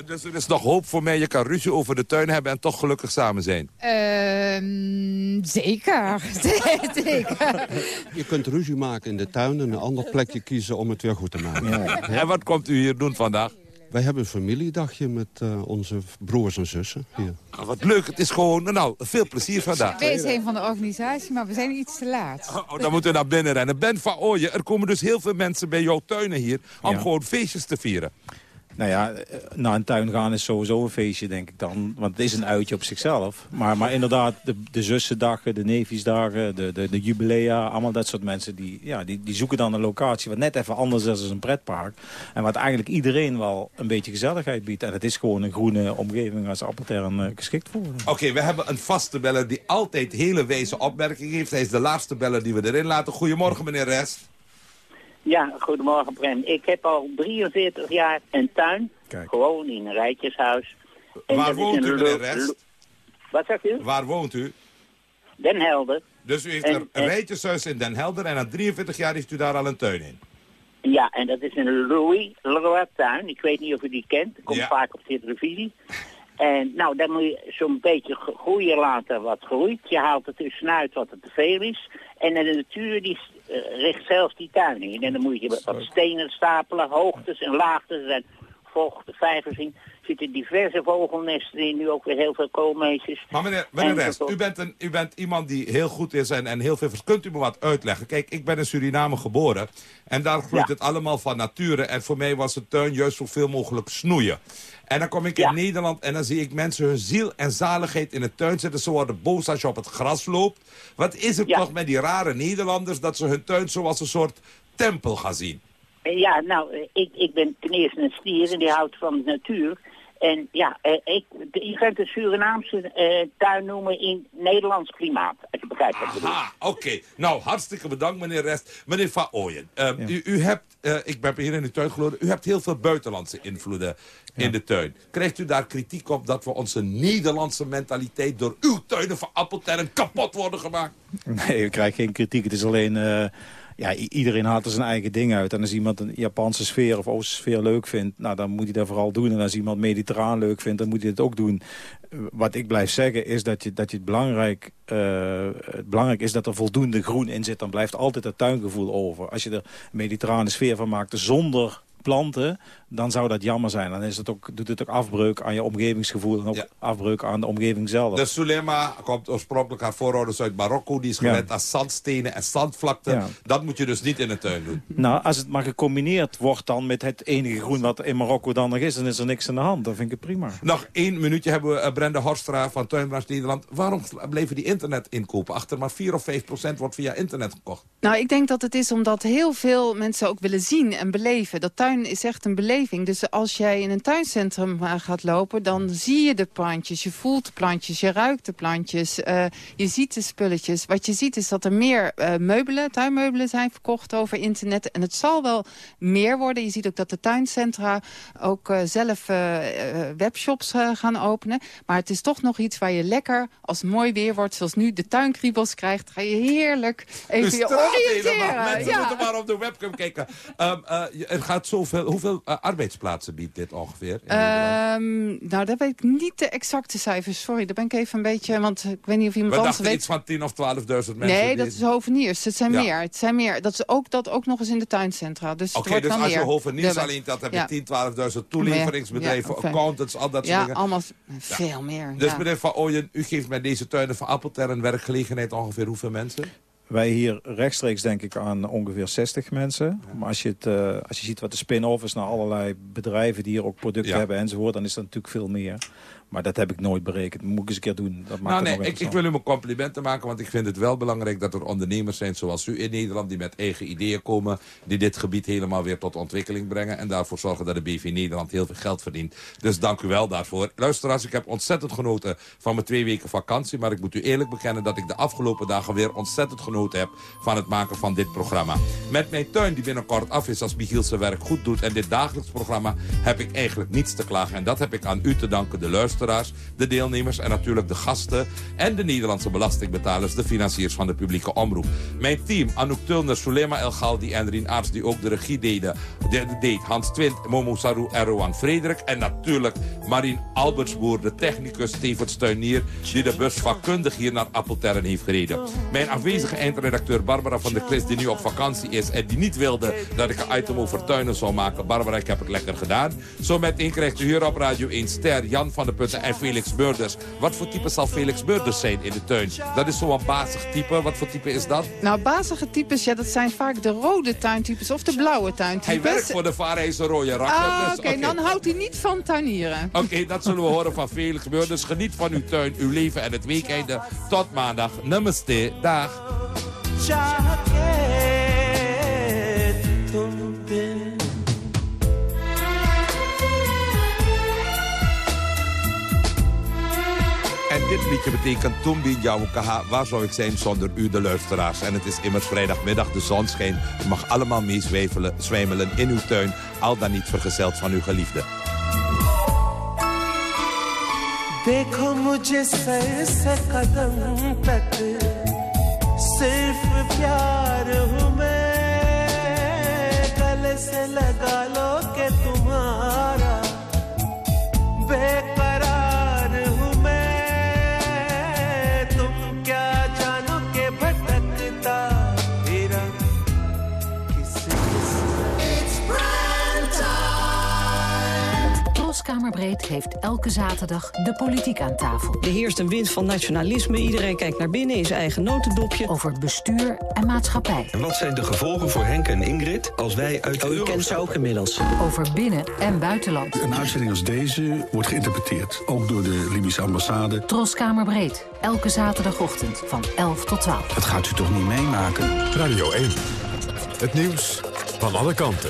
Dus er is nog hoop voor mij. Je kan ruzie over de tuin hebben en toch gelukkig samen zijn. Ehm, zeker. zeker. Je kunt ruzie maken in de tuin en een ander plekje kiezen om het weer goed te maken. En wat komt u hier doen vandaag? Wij hebben een familiedagje met eh, onze broers en zussen hier. Ah, wat leuk, het is gewoon, nou, veel plezier vandaag. Wij zijn van de organisatie, maar we zijn iets te laat. Oh, dan moeten we naar binnen rennen. Ben van Ooyen, er komen dus heel veel mensen bij jouw tuinen hier... om Ja. gewoon feestjes te vieren. Nou ja, eh, naar een tuin gaan is sowieso een feestje, denk ik dan. Want het is een uitje op zichzelf. Maar, maar inderdaad, de, de zussendagen, de neefjesdagen, de, de, de jubilea... allemaal dat soort mensen, die, ja, die, die zoeken dan een locatie... wat net even anders is dan een pretpark. En wat eigenlijk iedereen wel een beetje gezelligheid biedt. En het is gewoon een groene omgeving als Appeltern eh, geschikt voor. Oké, we hebben een vaste beller die altijd hele wijze opmerkingen heeft. Hij is de laatste beller die we erin laten. Goedemorgen, meneer Rest. Ja, goedemorgen Prem. Ik heb al 43 jaar een tuin, gewoon in een rijtjeshuis. En Waar woont u, meneer Rest? Wat zegt u? Waar woont u? Den Helder. Dus u heeft En- een en- rijtjeshuis in Den Helder en na 43 jaar heeft u daar al een tuin in. Ja, en dat is een Louis Leroy tuin. Ik weet niet of u die kent. Dat komt Ja. vaak op de televisie. En nou, dan moet je zo'n beetje groeien laten wat groeit. Je haalt er tussenuit wat er te veel is. En de natuur die eh, richt zelf die tuin in. En dan moet je wat- stenen stapelen, hoogtes en laagtes en vocht, vijvers in. Zitten diverse vogelnesten in, nu ook weer heel veel koolmeesjes. Maar meneer, meneer Rest, u bent, een, u bent iemand die heel goed is en, en heel veel... Kunt u me wat uitleggen? Kijk, ik ben in Suriname geboren. En daar groeit het allemaal van nature. En voor mij was de tuin juist zoveel mogelijk snoeien. En dan kom ik in Nederland en dan zie ik mensen hun ziel en zaligheid in de tuin zitten. Ze worden boos als je op het gras loopt. Wat is het toch met die rare Nederlanders dat ze hun tuin zoals een soort tempel gaan zien? Ja, nou, ik, ik ben ten eerste een stier en die houdt van de natuur. En ja, eh, ik, je kunt een Surinaamse eh, tuin noemen in Nederlands klimaat. Als je begrijpt wat ik bedoel. Ah, oké. Nou, hartstikke bedankt, meneer Rest. Meneer Van Ooyen, eh, u, u hebt, eh, ik ben hier in de tuin gelopen, u hebt heel veel buitenlandse invloeden in de tuin. Krijgt u daar kritiek op dat we onze Nederlandse mentaliteit door uw tuinen van appelterren kapot worden gemaakt? Nee, ik krijg geen kritiek. Het is alleen... ja, iedereen haalt er zijn eigen ding uit. En als iemand een Japanse sfeer of Oosterse sfeer leuk vindt... Nou, dan moet hij dat vooral doen. En als iemand mediterraan leuk vindt, dan moet hij het ook doen. Eh, Wat ik blijf zeggen is dat, je, dat je het, belangrijk, eh, het belangrijk is dat er voldoende groen in zit. Dan blijft altijd het tuingevoel over. Als je er een mediterrane sfeer van maakt zonder planten, dan zou dat jammer zijn. Dan is het ook, doet het ook afbreuk aan je omgevingsgevoel en ook afbreuk aan de omgeving zelf. De Sulema komt oorspronkelijk haar voorouders uit Marokko. Die is gewend aan zandstenen en zandvlakten. Dat moet je dus niet in de tuin doen. Nou, als het maar gecombineerd wordt dan met het enige groen wat in Marokko dan nog is, dan is er niks aan de hand. Dan vind ik het prima. Nog één minuutje hebben we uh, Brenda Horstra van Tuinbranche Nederland. Waarom bleven die internetinkopen achter? Maar 4 of 5 procent wordt via internet gekocht. Nou, ik denk dat het is omdat heel veel mensen ook willen zien en beleven. Dat tuin is echt een beleving. Dus als jij in een tuincentrum uh, gaat lopen, dan zie je de plantjes. Je voelt de plantjes, je ruikt de plantjes. Uh, je ziet de spulletjes. Wat je ziet is dat er meer uh, meubelen, tuinmeubelen zijn verkocht over internet. En het zal wel meer worden. Je ziet ook dat de tuincentra ook uh, zelf webshops gaan openen. Maar het is toch nog iets waar je lekker, als het mooi weer wordt... zoals nu de tuinkriebels krijgt, ga je heerlijk even je oriënteren. Mensen ja. moeten maar op de webcam kijken. Um, er gaat zoveel, hoeveel arbeidsplaatsen biedt dit ongeveer? Um, nou, dat weet ik niet de exacte cijfers. Sorry, daar ben ik even een beetje... want ik weet niet of iemand anders weet... iets van 10 of 12.000 mensen. Nee, dat is hoveniers. Het zijn ja. meer. Het zijn meer. Dat is ook, dat ook nog eens in de tuincentra. Dus Oké, okay, dus als je hoveniers de, alleen dat heb je ja. 10, 12.000 toeleveringsbedrijven, ja, accountants, al dat soort ja, dingen. Allemaal veel meer. Dus meneer Van Ooyen, u geeft met deze tuinen van Appeltern werkgelegenheid ongeveer hoeveel mensen? Wij hier rechtstreeks denk ik aan ongeveer 60 mensen. Ja. Maar als je, het, uh, als je ziet wat de spin-off is naar allerlei bedrijven die hier ook producten ja. hebben enzovoort... dan is dat natuurlijk veel meer. Maar dat heb ik nooit berekend. Moet ik eens een keer doen. Dat maakt nou, nee, ik, ik, wil u mijn complimenten maken, want ik vind het wel belangrijk dat er ondernemers zijn zoals u in Nederland die met eigen ideeën komen, die dit gebied helemaal weer tot ontwikkeling brengen en daarvoor zorgen dat de BV Nederland heel veel geld verdient. Dus dank u wel daarvoor. Luisteraars, ik heb ontzettend genoten van mijn twee weken vakantie, maar ik moet u eerlijk bekennen dat ik de afgelopen dagen weer ontzettend genoten heb van het maken van dit programma. Met mijn tuin die binnenkort af is als Michiel zijn werk goed doet en dit dagelijks programma heb ik eigenlijk niets te klagen en dat heb ik aan u te danken, de luisteraars de deelnemers en natuurlijk de gasten... en de Nederlandse belastingbetalers, de financiers van de publieke omroep. Mijn team, Anouk Tulner, Sulema El Galdi en Rien Arts... die ook de regie deden, de, de deed, Hans Twint, Momo Saru en Rowan Frederik... en natuurlijk Marien Albertsboer, de technicus Stevens Tuinier... die de bus vakkundig hier naar Appelterren heeft gereden. Mijn afwezige eindredacteur Barbara van der Klis, die nu op vakantie is... en die niet wilde dat ik een item over tuinen zou maken. Barbara, ik heb het lekker gedaan. Zo meteen krijgt u hier op Radio 1 Ster Jan van der En Felix Beurders. Wat voor type zal Felix Beurders zijn in de tuin? Dat is zo'n bazig type. Wat voor type is dat? Nou, bazige types, ja, dat zijn vaak de rode tuintypes of de blauwe tuintypes. Hij werkt voor de Vaarhees rode rakker. Ah, oké, okay, okay. dan houdt hij niet van tuinieren. Oké, okay, dat zullen we horen van Felix Beurders. Geniet van uw tuin, uw leven en het weekende. Tot maandag. Namaste. Dag. dit liedje betekent Tumbi Kaha. Waar zou ik zijn zonder u, de luisteraars? En het is immers vrijdagmiddag, de zon schijnt. U mag allemaal meezwijmelen in uw tuin. Al dan niet vergezeld van uw geliefde. देखो मुझे सर से कदम तक सिर्फ प्यार हूँ मैं गले से लगा लो के तुम्हारा बेकरार Kamerbreed heeft elke zaterdag de politiek aan tafel. Er heerst een wind van nationalisme. Iedereen kijkt naar binnen in zijn eigen notendopje. Over bestuur en maatschappij. En wat zijn de gevolgen voor Henk en Ingrid als wij uit de oh, U kent ze ook inmiddels. Over binnen- en buitenland. Een uitzending als deze wordt geïnterpreteerd. Ook door de Libische ambassade. Troskamerbreed. Elke zaterdagochtend van 11 tot 12. Dat gaat u toch niet meemaken? Radio 1. Het nieuws van alle kanten.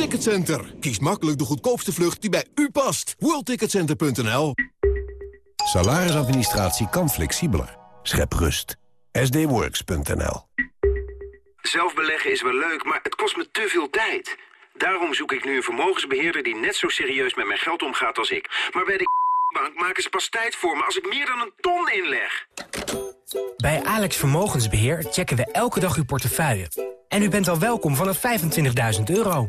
World Ticket Center. Kies makkelijk de goedkoopste vlucht die bij u past. WorldTicketCenter.nl Salarisadministratie kan flexibeler. Schep rust. sdworks.nl Zelf beleggen is wel leuk, maar het kost me te veel tijd. Daarom zoek ik nu een vermogensbeheerder die net zo serieus met mijn geld omgaat als ik. Maar bij de bank maken ze pas tijd voor me als ik meer dan een ton inleg. Bij Alex Vermogensbeheer checken we elke dag uw portefeuille. En u bent al welkom vanaf 25.000 euro.